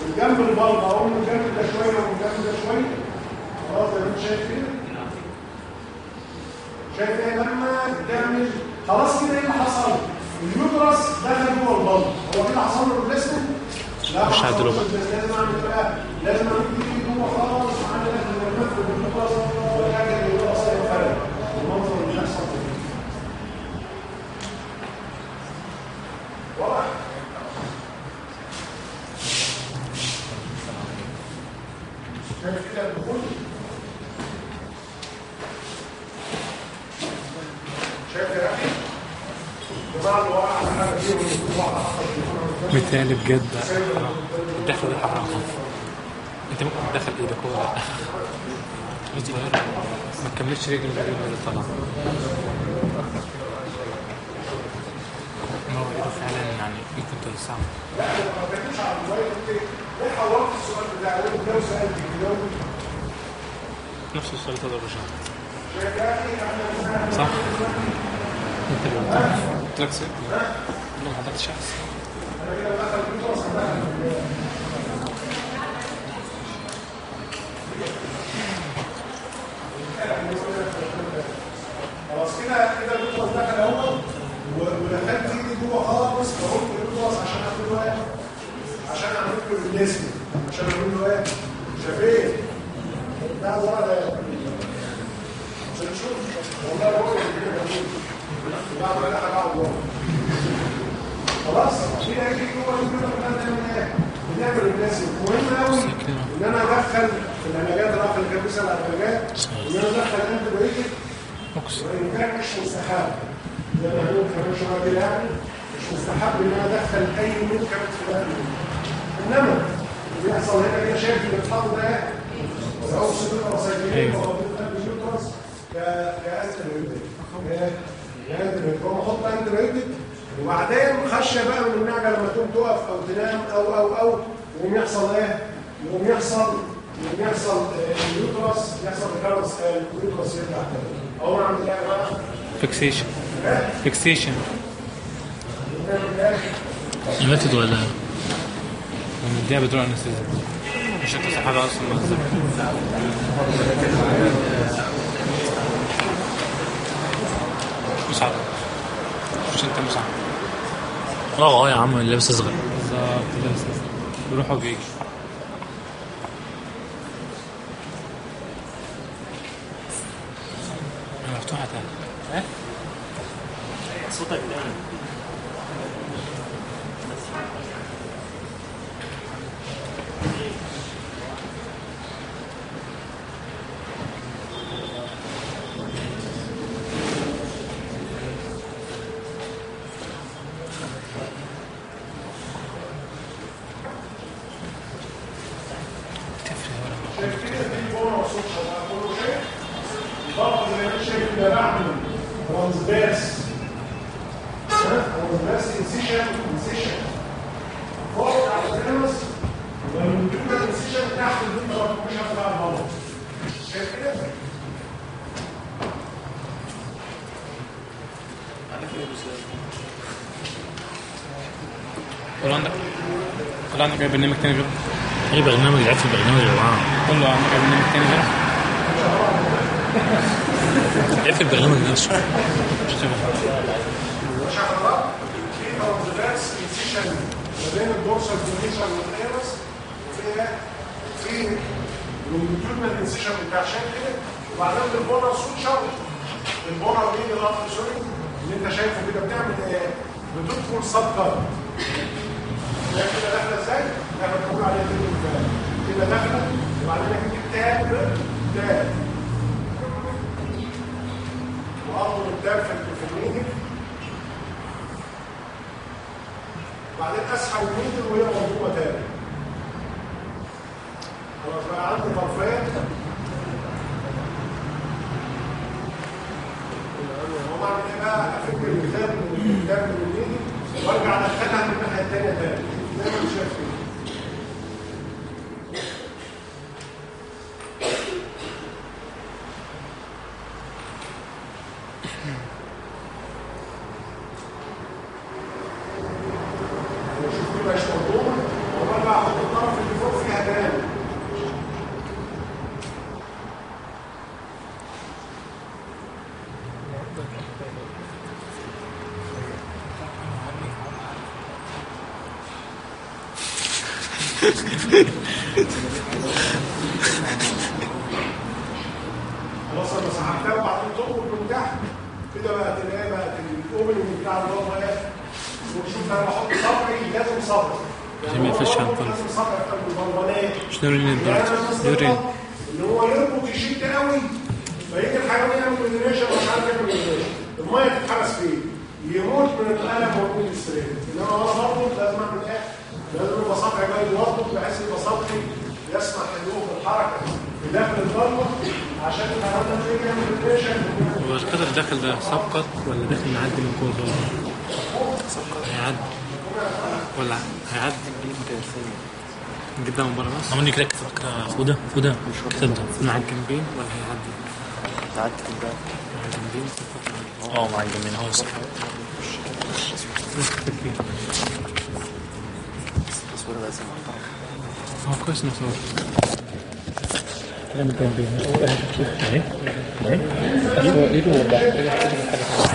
[SPEAKER 1] من جنب البلبه أو من جنب ده شوية ده شوية خلاص انت شايف كده شايف إيه لما تعمل خلاص كده إيه اللي حصل؟ اليوترس دخل جوه البلبه هو كده حصل له ريبليسمنت؟ لا
[SPEAKER 2] مش هعدله
[SPEAKER 1] حصلش. لازم اعمل بقى لازم اعمل جوه خالص المفرد باليوترس ولا حاجة
[SPEAKER 2] تالت بجد. الدخلة دي حرام. انت ممكن تدخل إيدك ولا ما تكملش رجل الرجل اللي طلع ما هو ايده فعلا يعني ممكن توسعه نفس السؤال
[SPEAKER 1] تقدر
[SPEAKER 2] صح؟ انت اللي قلت. لك سؤال. ما حضرتش احسن
[SPEAKER 1] Yeah, I'm also.
[SPEAKER 2] فيكسيشن فيكسيشن
[SPEAKER 3] ماتت ولا
[SPEAKER 2] أنا مديها بتروح انستيزيا انت تصحى أصلا. مصعب مش أنت مصعب
[SPEAKER 3] آه آه يا عم لابس أصغر.
[SPEAKER 2] بالظبط لابس أصغر. بيروح وبيجي مفتوحة تاني. 外に出る。برنامج تاني غير
[SPEAKER 3] أي برنامج لعبت في برنامج
[SPEAKER 2] الوعاء
[SPEAKER 1] والله نورين
[SPEAKER 2] نورين
[SPEAKER 1] ان هو يربط يشد قوي فيجي الحيوان يعمل ريجنريشن مش عارف يعمل ريجنريشن المية تتحبس فين
[SPEAKER 5] يموت من الألم ومن السرير. إنما هو برضه لازم أعمل إيه؟ لازم يبقى صبعي جاي برضه بحيث يبقى صبعي يسمح لهم بالحركة. في داخل الضلمه عشان الحيوان ده يجي يعمل ريجنريشن
[SPEAKER 2] هو القدر داخل ده سبقط ولا داخل معدي من فوق الضلمه؟ سبقط هيعدي. ولا هيعدي. قدام برا بس
[SPEAKER 1] عمرني كده كتب كده فوده فوده كتب ده
[SPEAKER 2] مع الجنبين ولا هيعدي؟
[SPEAKER 4] تعدي قدام
[SPEAKER 2] مع الجنبين
[SPEAKER 1] أه مع الجنبين هو صح
[SPEAKER 4] التصوير بس
[SPEAKER 2] أه كويس نصور
[SPEAKER 1] كلام الجنبين إيه؟ إيه؟ إيه؟ إيه؟ إيه؟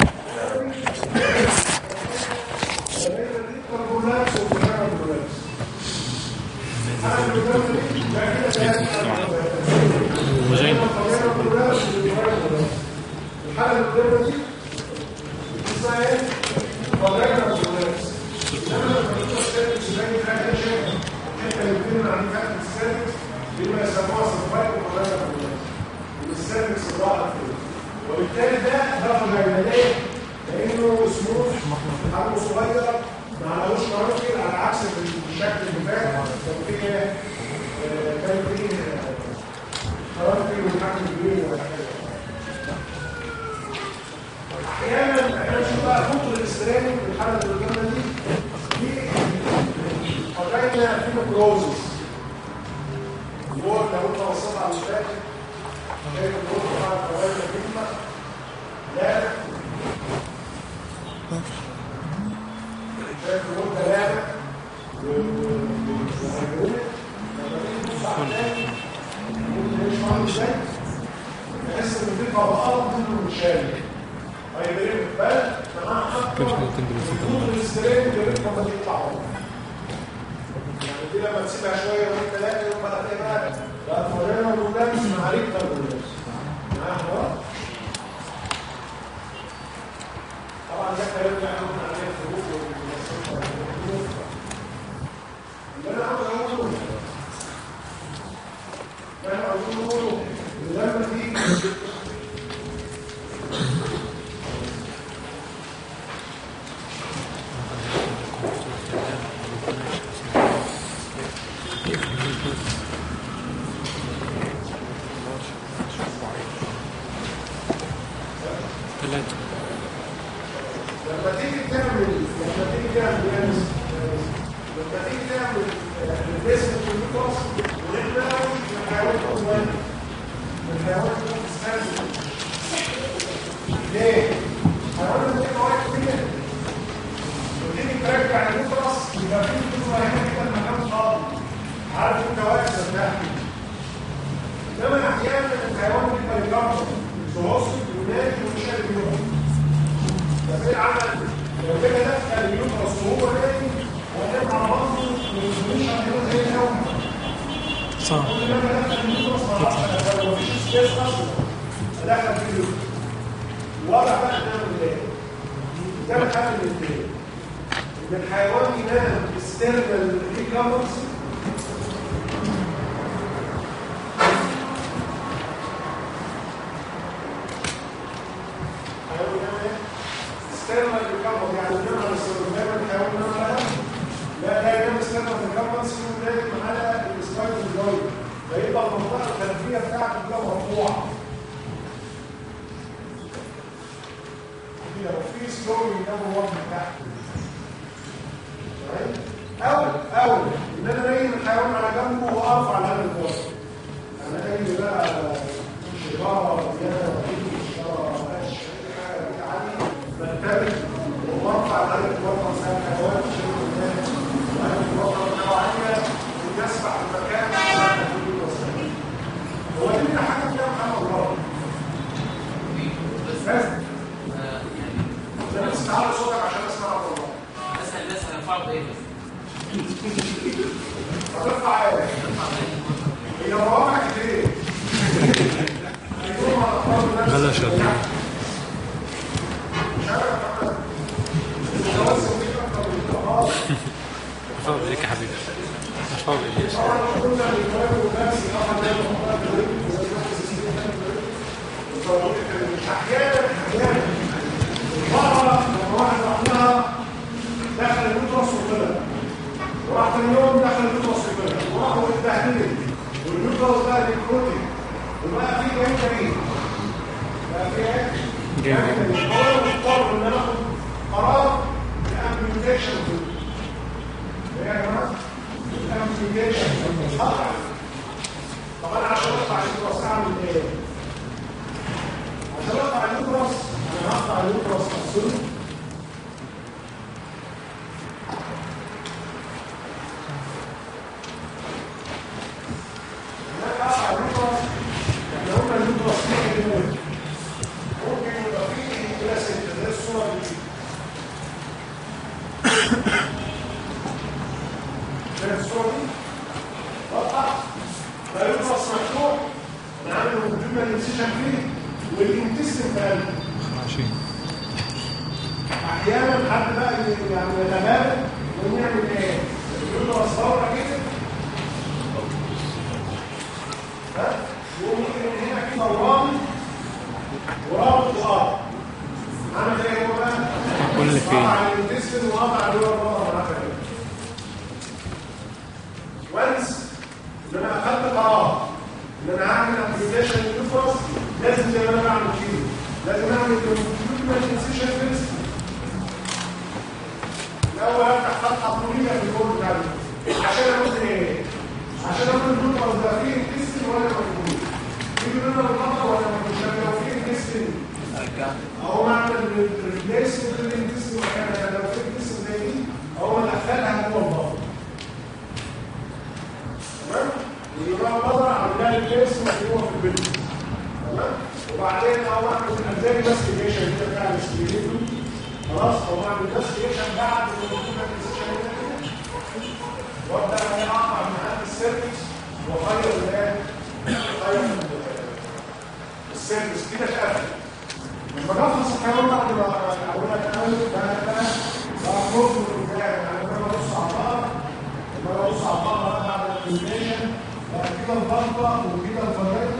[SPEAKER 1] اعمل الزامي خلاص أو بعد ما يكون الانسيشن هنا وأبدأ أنا أقطع من عند وأغير الايه؟ أغير السيرفيس كده اتقفل لما بخلص الكلام بعد ما أقول لك اول بقى بقى بخرج من البدايه يعني أنا ببص على بعض لما ببص على بعض بعد الاستيبيشن بعد كده الضغطه وكده
[SPEAKER 2] الفريق.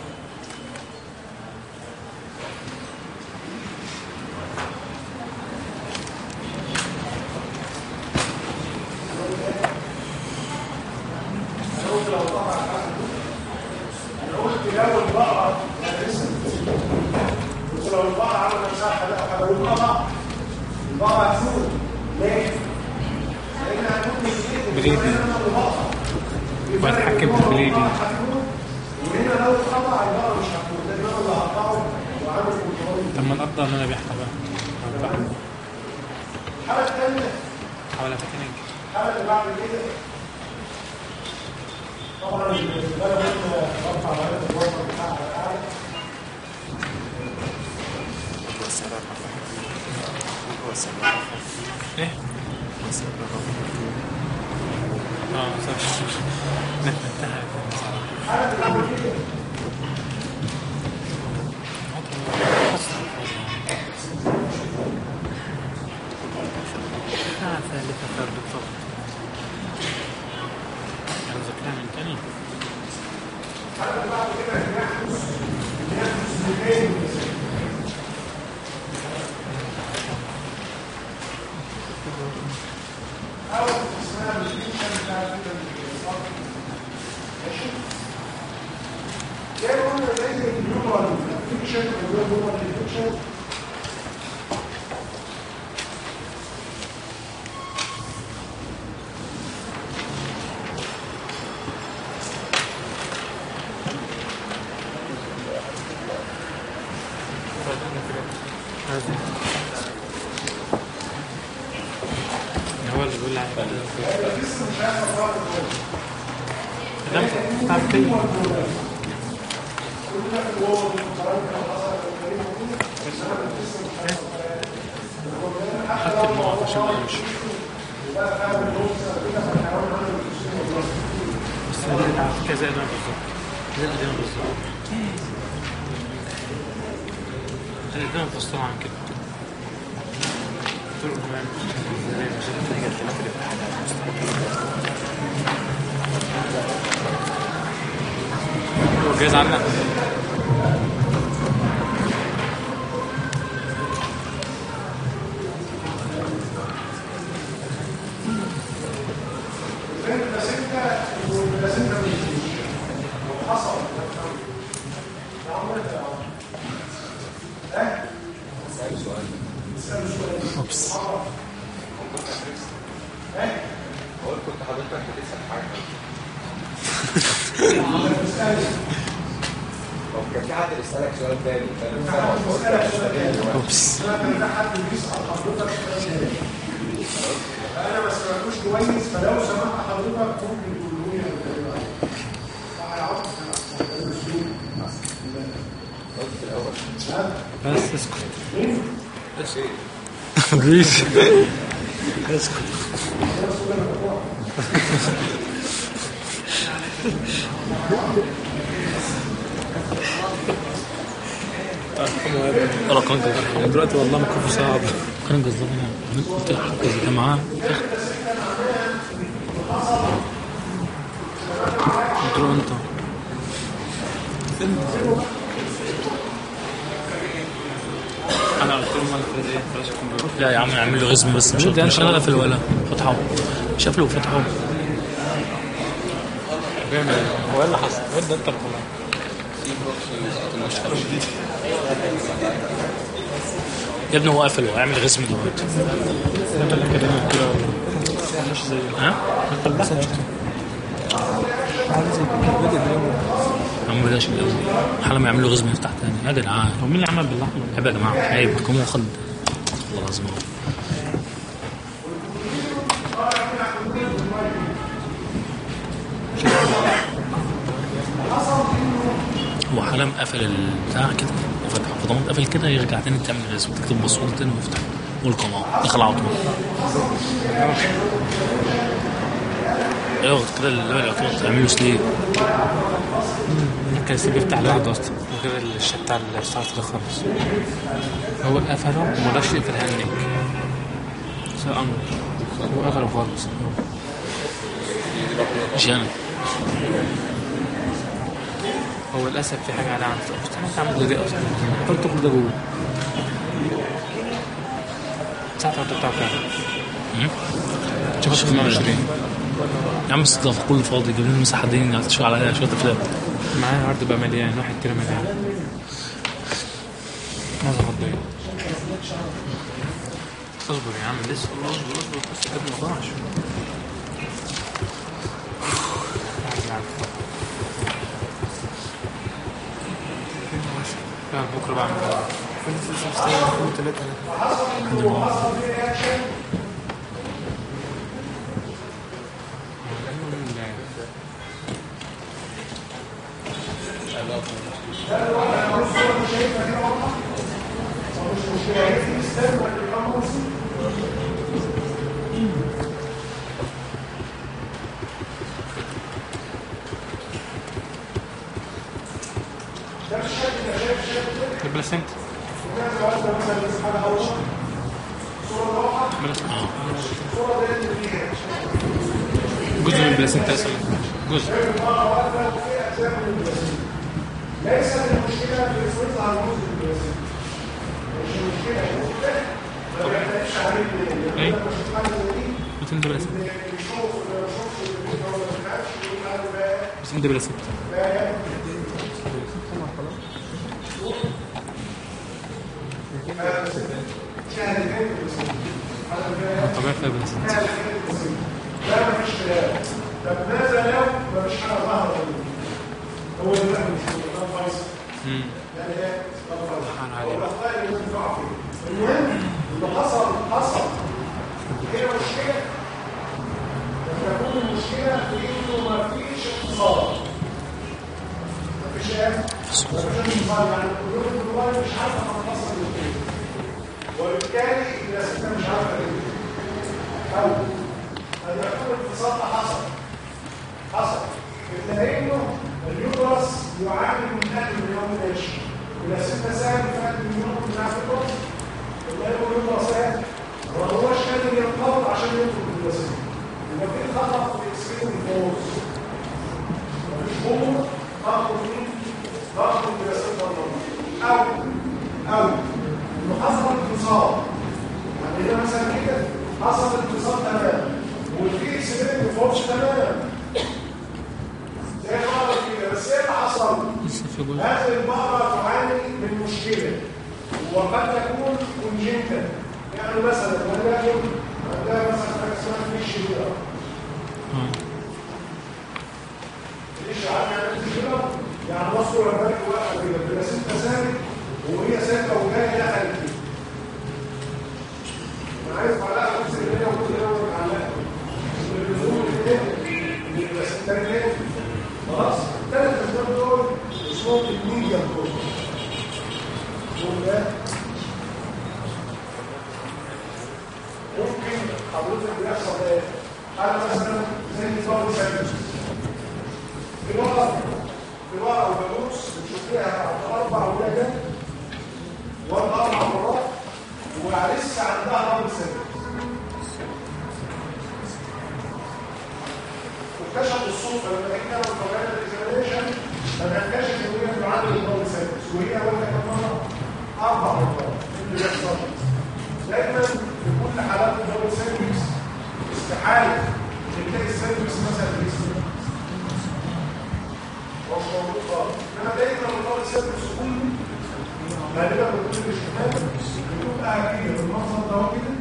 [SPEAKER 1] 学三个 له مش مش أنا
[SPEAKER 3] في
[SPEAKER 2] الولا فتحة. مش قافله وفتحه بيعمل؟ هو اللي حصل؟ ده انت يا ابني هو قافل وهيعمل غزم دلوقتي. ها؟ انت اللي عم بداش الأول. حالا ما يعملوا غزم يفتح تاني يا جدعان. هو مين اللي عمل بالاحمر؟ عيب يا جماعة. عيب. تكونوا خد والله العظيم هو حالا قفل البتاع كده وفتح فضمان قفل كده يرجع تاني تعمل غزم تكتب باسورد تاني ويفتح والقناه دخل على طول. أيوه كده اللي هو يعتبر تعمله سليب كان سيب يفتح لوحده أصلا. وكده الشات بتاع الساعة كده خالص. هو قفله وما رضاش يقفل هنك سواء أمر. هو قفله خالص. مش أنا هو للأسف في حاجة عليها عنده. مش تعمل تعمل ده أصلا. قلت كل ده جوه ساعة الوقت بتاعه كام؟ شوف 28 يا عم استضاف كله فاضي جيب لنا المساحه دي شو عليها شوية أفلام. معايا عرض بقى مليان واحد كده مليان. ماذا فضي اصبر يا عم لسه اصبر اصبر بس ما ضاعش ثلاثة وحصل وحصل
[SPEAKER 1] في رياكشن هل الوضع معروف ولا شايفها هنا واضحة؟ مش مشكلة عرفت الستاند ولا الأمرسي؟ The
[SPEAKER 2] placenta. البلاسنت جزء من البلاسنت أصلا جزء.
[SPEAKER 1] ليس المشكلة في الفرصه على الجزء البلاسينتا مش المشكلة ما بيعتمدش عليه
[SPEAKER 2] بلاسنت بلاسنت بلاسنت طبيعي فيها بلاسنت
[SPEAKER 1] لا مفيش كلام طب ماذا لو؟ مفيش حاجة ظاهره غالبا بتكون الاجتماع بتبقى كده بالمنظر ده كده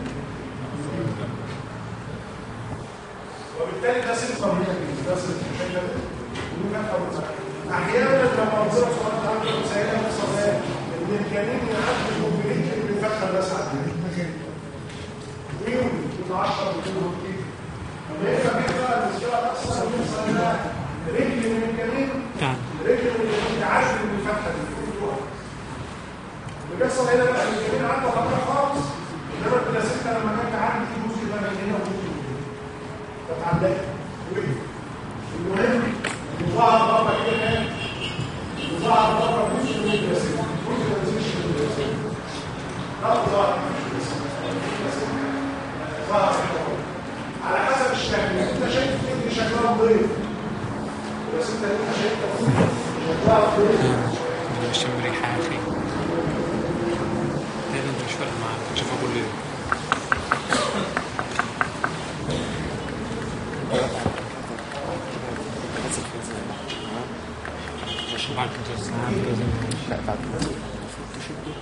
[SPEAKER 1] وبالتالي ده سلطه هنا كده ده حاجة. أحيانا لما ربنا سبحانه وتعالى سيدنا إيه ان الجنين يعدي المبريد اللي بيفتح بس على الجنين ويوم من 10 بيكون كده لما يبقى بقى المشكلة تحصل يحصل ده رجل من الجنين
[SPEAKER 2] تعال
[SPEAKER 1] رجل من الجنين تعدي من الفتحه دي تروح اللي بيحصل هنا بقى ان الجنين عنده خطر خالص. انما البلاسينتا لما كان تعدي في جزء بقى من هنا وجزء من هنا. فتعدي وقف المهم ظهر بره كده ظهر بره جزء من البلاسينتا جزء ما نزلش من البلاسينتا لا ظهر ظهر على حسب الشكل. انت شايف إن شكلها نظيف بس انت شايف شكلها نظيف
[SPEAKER 2] مش مريحة يا أخي فارق معاك تشوفها كل يوم بعد كده
[SPEAKER 4] لا بعد كده تشده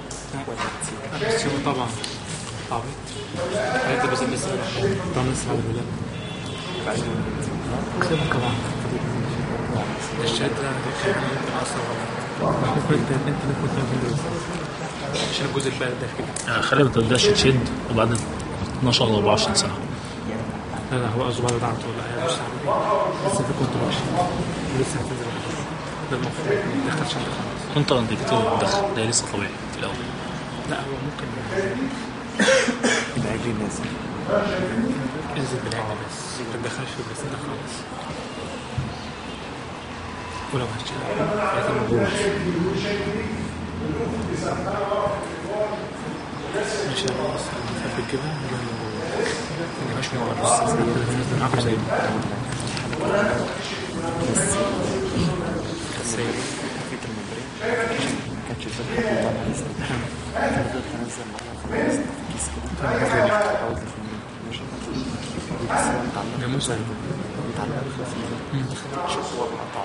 [SPEAKER 2] بس طبعا. عبيط أنت بس لسه طبعا لسه على سيبك طبعا الشهادة ده كان ممكن أصلا انت انت اللي كنت عايز عشان الجزء البارد ده. كده
[SPEAKER 3] يعني خلي ما تبداش تشد وبعدين 12 ولا 24 ساعه
[SPEAKER 2] لا لا هو قصده بعد ده على طول. لا لسه في كنت ماشي لسه هتنزل ده المفروض ما تدخلش انت خالص.
[SPEAKER 3] كنت انديكتور بتدخل ده لسه طبيعي في الأول.
[SPEAKER 2] لا هو ممكن.
[SPEAKER 4] عجلي نازل
[SPEAKER 2] انزل بالعين بس. ما تدخلش في ده خالص. ولو هتشيل. جوه مش بس نخبي كده ما نجيبهاش من ورا بس ننزل معاكم زي السير
[SPEAKER 4] خفيت الممبرين ما كانتش الزبدة كلها نازلة فضلت انزل مرة خلاص في كيس كده حاولت في مش بس هو متعلق متعلق بخلاص شوف هو مقطع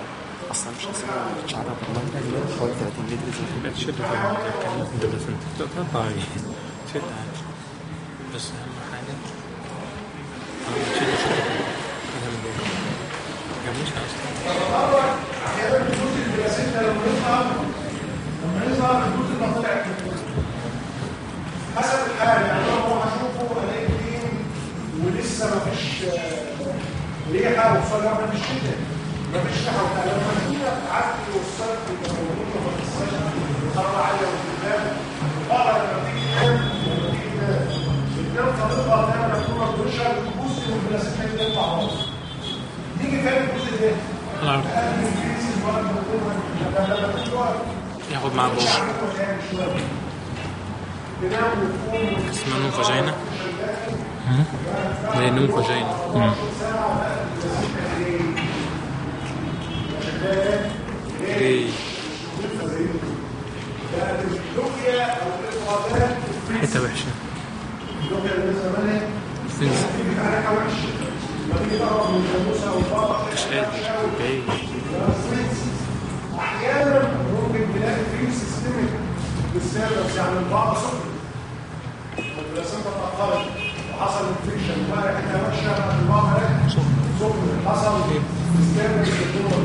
[SPEAKER 4] أصلا مش هسيبه يتشعبها بالله حوالي 30 لتر زي
[SPEAKER 2] يبقى تشد طبعا كان انت بس انت تقطع تشد عادي بس أهم حاجة. آه تشد شد كده من جوه جاموسة
[SPEAKER 1] أصلا. حسب الحال يعني أنا هو هشوفه الاقي ولسه ما فيش ريحه وصلها ما فيش
[SPEAKER 2] بيقعد معاك اسمها نوم فاجينا. زي نوم فاجينا. إيه حتة وحشة. مش قادر.
[SPEAKER 1] بعيد السيرفس يعني البعض سخن الرساله اتاخرت وحصل انفكشن وبقى ماشي على البعض سكر حصل السيرفس الكوره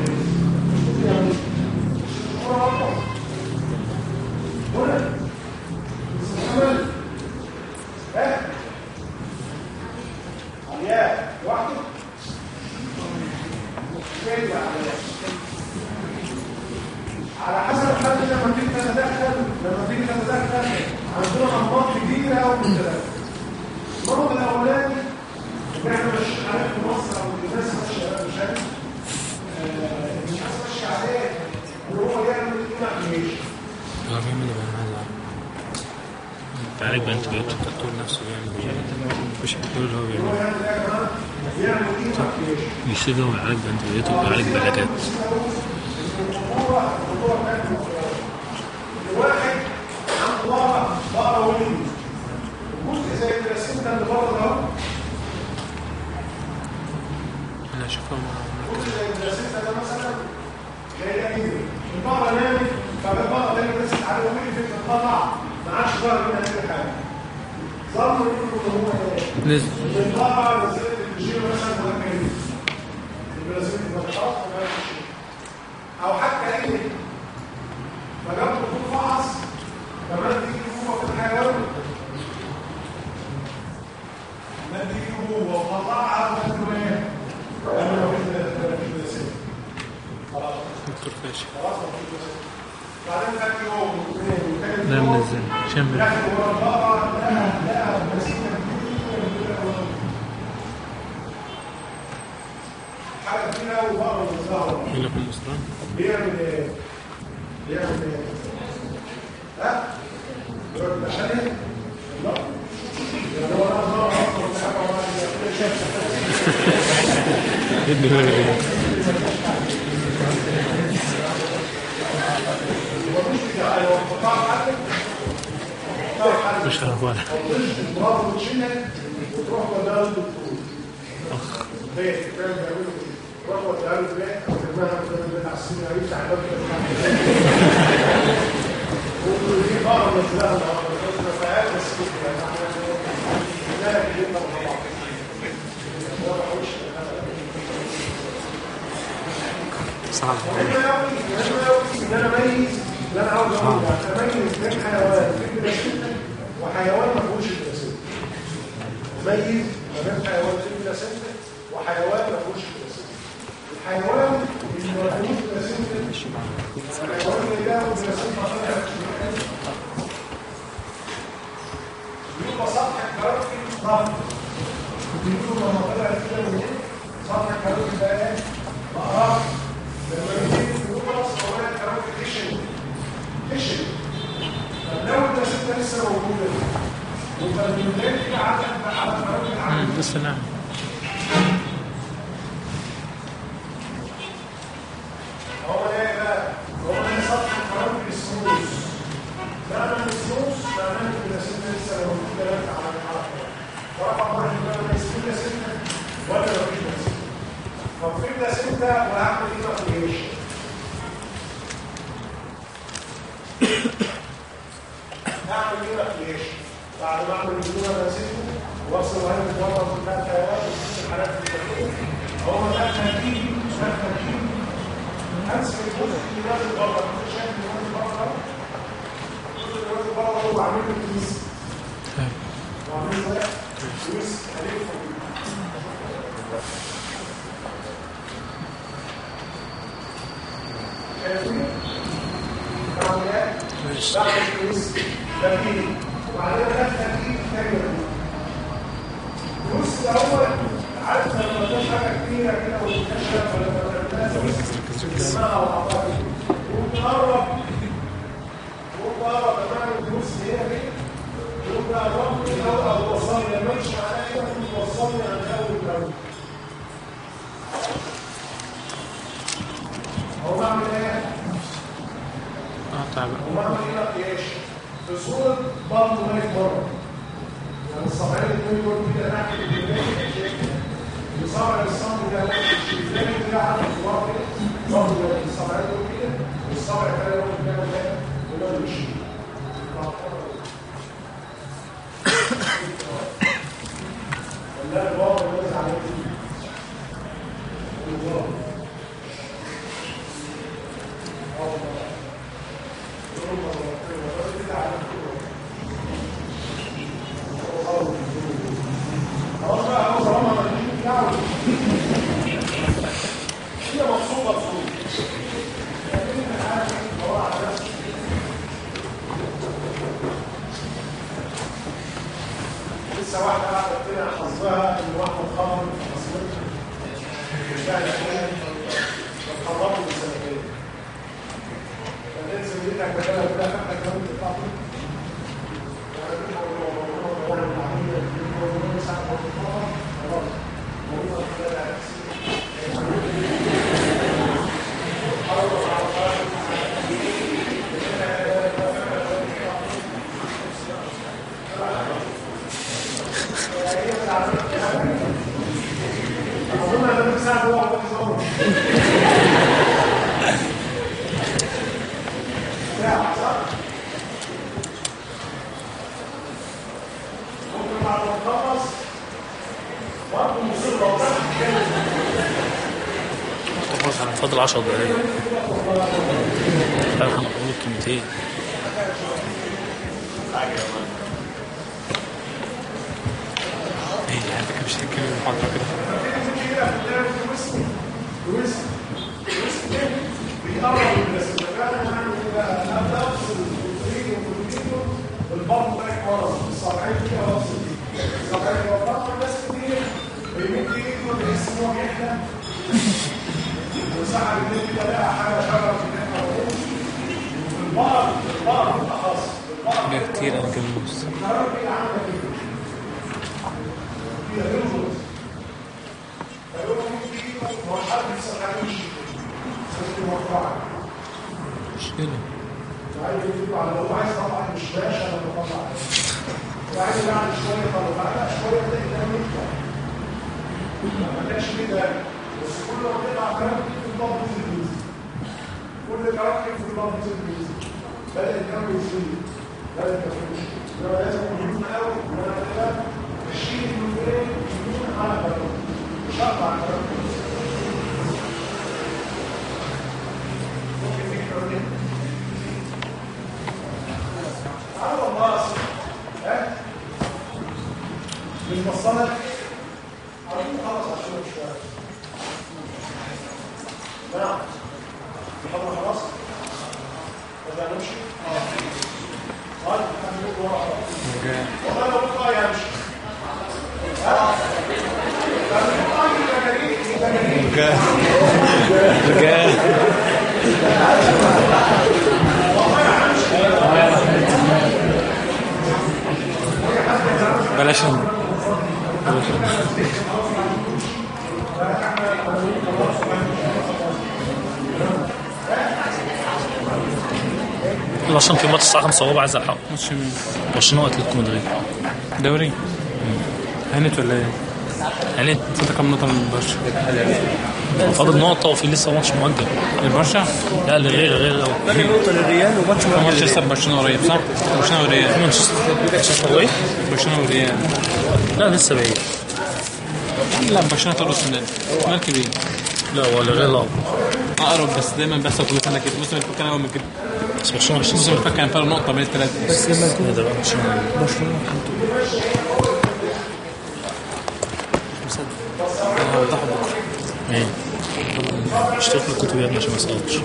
[SPEAKER 1] الحيوان اللي موجود بسنة الحيوان اللي بياخد بسنة يبقى سطح الكرات في ضغط بيقولوا لما طلع كده من سطح الكرات بقى إيه؟ بقى لما
[SPEAKER 6] يجي يقول اصل هو الكرات كيشن لسه موجودة وانت بتنتهي كده عدد عدد الكرات
[SPEAKER 1] العالي فاضل 10 دقايق مش عارف أنا أقول كلمتين إيه على فكره مش هتكلم المحاضره كده
[SPEAKER 6] بيقرب الناس فعلا يعني ابدا افصل الكوترين والكوترين والبطن بقى ورا الصبعين كده. وافصل الصبعين وافصل ناس كتير بيمد ايده بيحس ان هو بيحلم وساعة بالليل كده لقى حاجة في الناحيه وفي البقر في البقر بالاخص البقر
[SPEAKER 1] كتير
[SPEAKER 6] هو حد يسال
[SPEAKER 1] مشكله
[SPEAKER 6] عايز يطلع على هو عايز طبعا مش باشا أنا بطلع. وعايز بعد شوية طلع بعد شوية تلاقي ده ما كانش كده بس كل ما تطلع كلام في الضغط الانجليزي كل كلام في الضغط الانجليزي بدا الكلام يزيد بدا الكلام يزيد لازم مهم قوي ان أنا كده اشيل من غير يمين على كلام مش هطلع كلام ممكن فكره دي تعالوا والله أصلا ها مش بصلك عايزين نخلص عشان شوية نعم محمد خلاص ولا نمشي آه طيب هنمشي ورا والله لو بكره يمشي ها طب بكره يبقى جميل يبقى جميل
[SPEAKER 1] رجال بلاش أنا. بلاش أنا. عشان في 5 وهو عايز الحقه
[SPEAKER 2] ماتش مين؟
[SPEAKER 1] برشلونة وأتلتيكو مدريد.
[SPEAKER 2] دوري؟ هانت ولا إيه؟
[SPEAKER 1] يعني
[SPEAKER 2] انت كام نقطة من برشا؟
[SPEAKER 1] فاضل نقطة وفي لسه ماتش مؤجل.
[SPEAKER 2] البرشا؟
[SPEAKER 1] لا غير غير
[SPEAKER 7] باقي نقطة للريال وماتش
[SPEAKER 2] في ماتش لسه برشلونة قريب صح؟ برشلونة والريال
[SPEAKER 1] مانشستر. إيه؟
[SPEAKER 2] برشلونة والريال
[SPEAKER 1] لا لسه بعيد.
[SPEAKER 2] لا برشلونة ترقص دي احتمال كبير
[SPEAKER 1] لا ولا غير لا
[SPEAKER 2] أقرب بس دايما بيحصل كل سنة كده. الموسم اللي فات كان أول من كده.
[SPEAKER 1] بس برشلونة مش
[SPEAKER 2] فات كان فرق نقطة بين الثلاثة
[SPEAKER 7] بس لما
[SPEAKER 1] إيه بقى برشلونة
[SPEAKER 7] برشلونة
[SPEAKER 2] أنا هوضحه بكرة
[SPEAKER 1] إيه اشترك الكتب يا ابني عشان ما يسقطش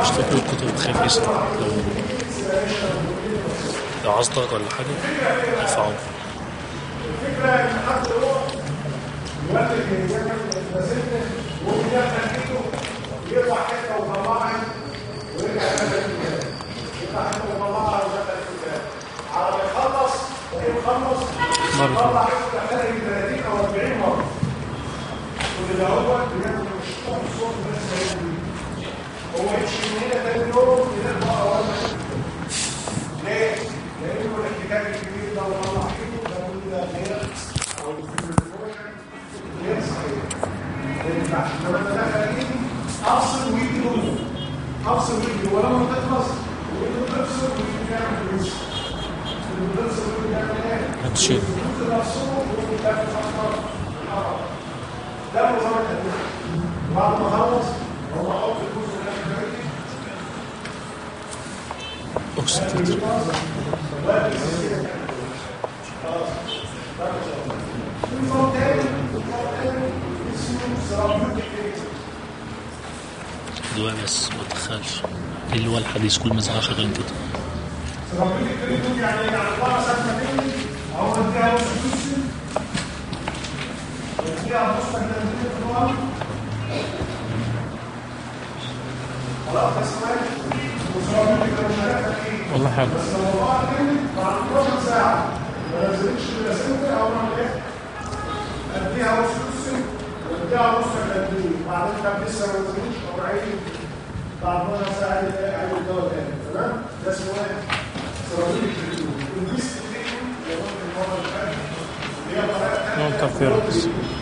[SPEAKER 1] اشترك الكتب تخاف يسقط لو لو درجة ولا حاجة ارفعه
[SPEAKER 6] الفكرة ان حد
[SPEAKER 1] مرة هو من هنا تاني يوم ليه؟ لأنه الكبير ده ده غير أو غير صحيح ما ينفعش إنما أنا ويجي فلوس إيه؟ الباب الاحمر الحرم لما
[SPEAKER 3] ظهرت
[SPEAKER 1] الدنيا تاني اسمه سيراميك
[SPEAKER 3] دوام بس ما تدخلش اللي هو الحديث كل مزرعه شغال كده
[SPEAKER 1] سيراميك يعني على البلاصه الثانية أو اديها بس
[SPEAKER 3] والله حلو
[SPEAKER 1] بس الموضوع ده بعد 12 ساعه ما نزلتش الاسئله أو ما اديها نص نص واديها نص كدين بعدين كان لسه ما نزلتش أو بعد 12 ساعه عيد الدواء تاني تمام؟ ده اسمه إيه؟ سيرابيك الكريم والبيست كريم المره اللي فاتت هي طريقه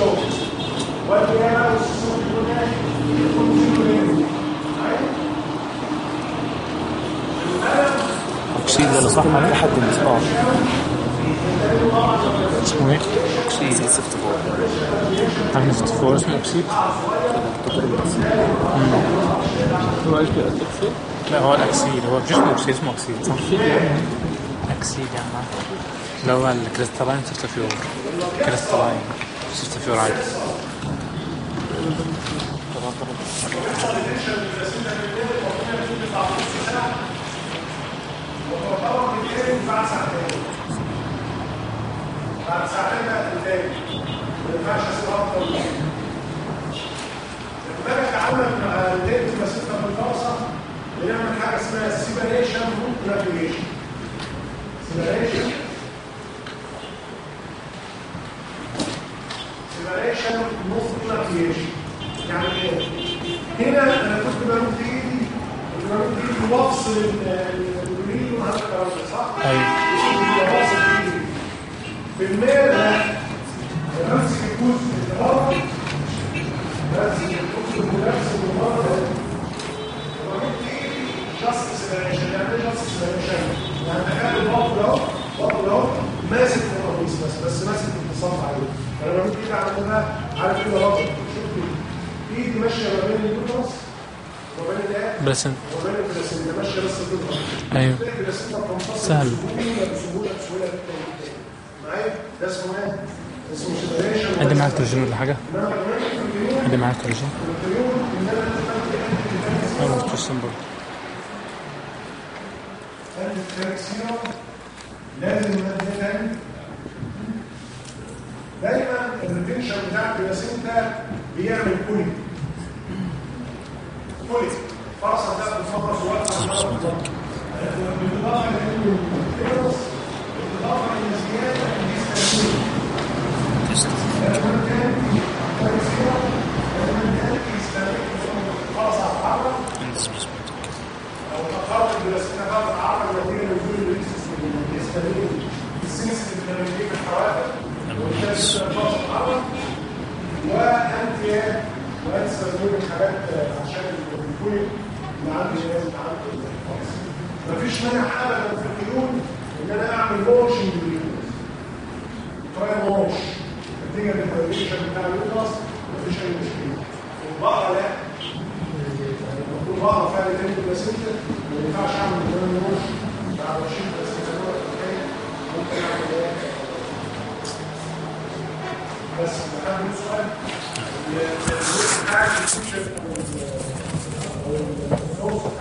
[SPEAKER 1] وادي إيه بقى والسيستميك يكون إيه؟ يكون زيرو رينج
[SPEAKER 2] أكسيد ولا صح؟
[SPEAKER 4] لحد المسقار
[SPEAKER 2] اسمه
[SPEAKER 4] إيه؟ السفت فوق
[SPEAKER 2] عامل 64 اسمه أكسيد.
[SPEAKER 3] هو إيش الاكسيد؟
[SPEAKER 2] لا هو الأكسيد هو مش اسمه أكسيد. اسمه أكسيد. صح؟ أكسيد يا عم. اللي هو الكريستالاين سيرتافيور كريستالاين عادي
[SPEAKER 1] بعد ساعتين بعد ساعتين تاني ما ينفعش اسيبها أكتر باجي اتعامل مع الديت المسيطه في الفرصه بنعمل حاجة اسمها سيبريشن روت نافيجيشن سيبريشن روت نافيجيشن يعني إيه؟ هنا أنا كنت بمد ايدي كنت بمد ايدي وافصل اليورين وهذا الكلام صح؟
[SPEAKER 2] أيوة
[SPEAKER 1] واصل ايدي في الميل ده بمسك الجزء اللي بره بمسك الجزء ونفس المره وجبت ايدي just separation يعني إيه just separation؟ يعني تخيل البطل اهو البطل اهو ماسك في بس بس ماسك اتصال عليه فانا بمد ايدي على كده عارف إيه ده شوف ايدي ماشيه ما بين ال uterus وما بين الايه؟
[SPEAKER 2] بس انت
[SPEAKER 1] وما بين ال placenta ماشيه بس
[SPEAKER 2] أيوه
[SPEAKER 1] تلاقي ال placenta بتنفصل
[SPEAKER 2] سهل.
[SPEAKER 1] بسهوله بسهوله جدا معايا ده اسمه إيه؟ اسمه
[SPEAKER 2] عندي معاك ترجمة ولا
[SPEAKER 1] اليوم
[SPEAKER 2] عندي معاك
[SPEAKER 1] ان
[SPEAKER 2] أنا مش برضه
[SPEAKER 1] لازم دايما الريتنشن بتاع البلاسينتا بيعمل كولي كولي فرصه ده بتفرص وقت بالاضافه لأنه الفيروس بالاضافه إلى زياده الهستامين لما كان الكالسيوم لما كان الهستامين خلاص هتتحرك لو تقرر البلاسينتا بقى تتعرض نتيجه لوجود الريسس الهستامين السنسيتيف لما في الحوافر وانت وانت تستخدمون الحاجات عشان الكوي اللي عندي لازم عندي مفيش مانع ابدا في القيود ان أنا اعمل موشن لليوترس تراي موش نتيجه للفايبريشن بتاع اليوترس مفيش اي مشكله والبقره لا المفروض بقره فيها ريتين بلاسينتا ما ينفعش اعمل موش بعد 20 بلاسينتا ممكن اعمل إيه بس. محمد سؤال الوقت بتاعك الفكرة أو الخوف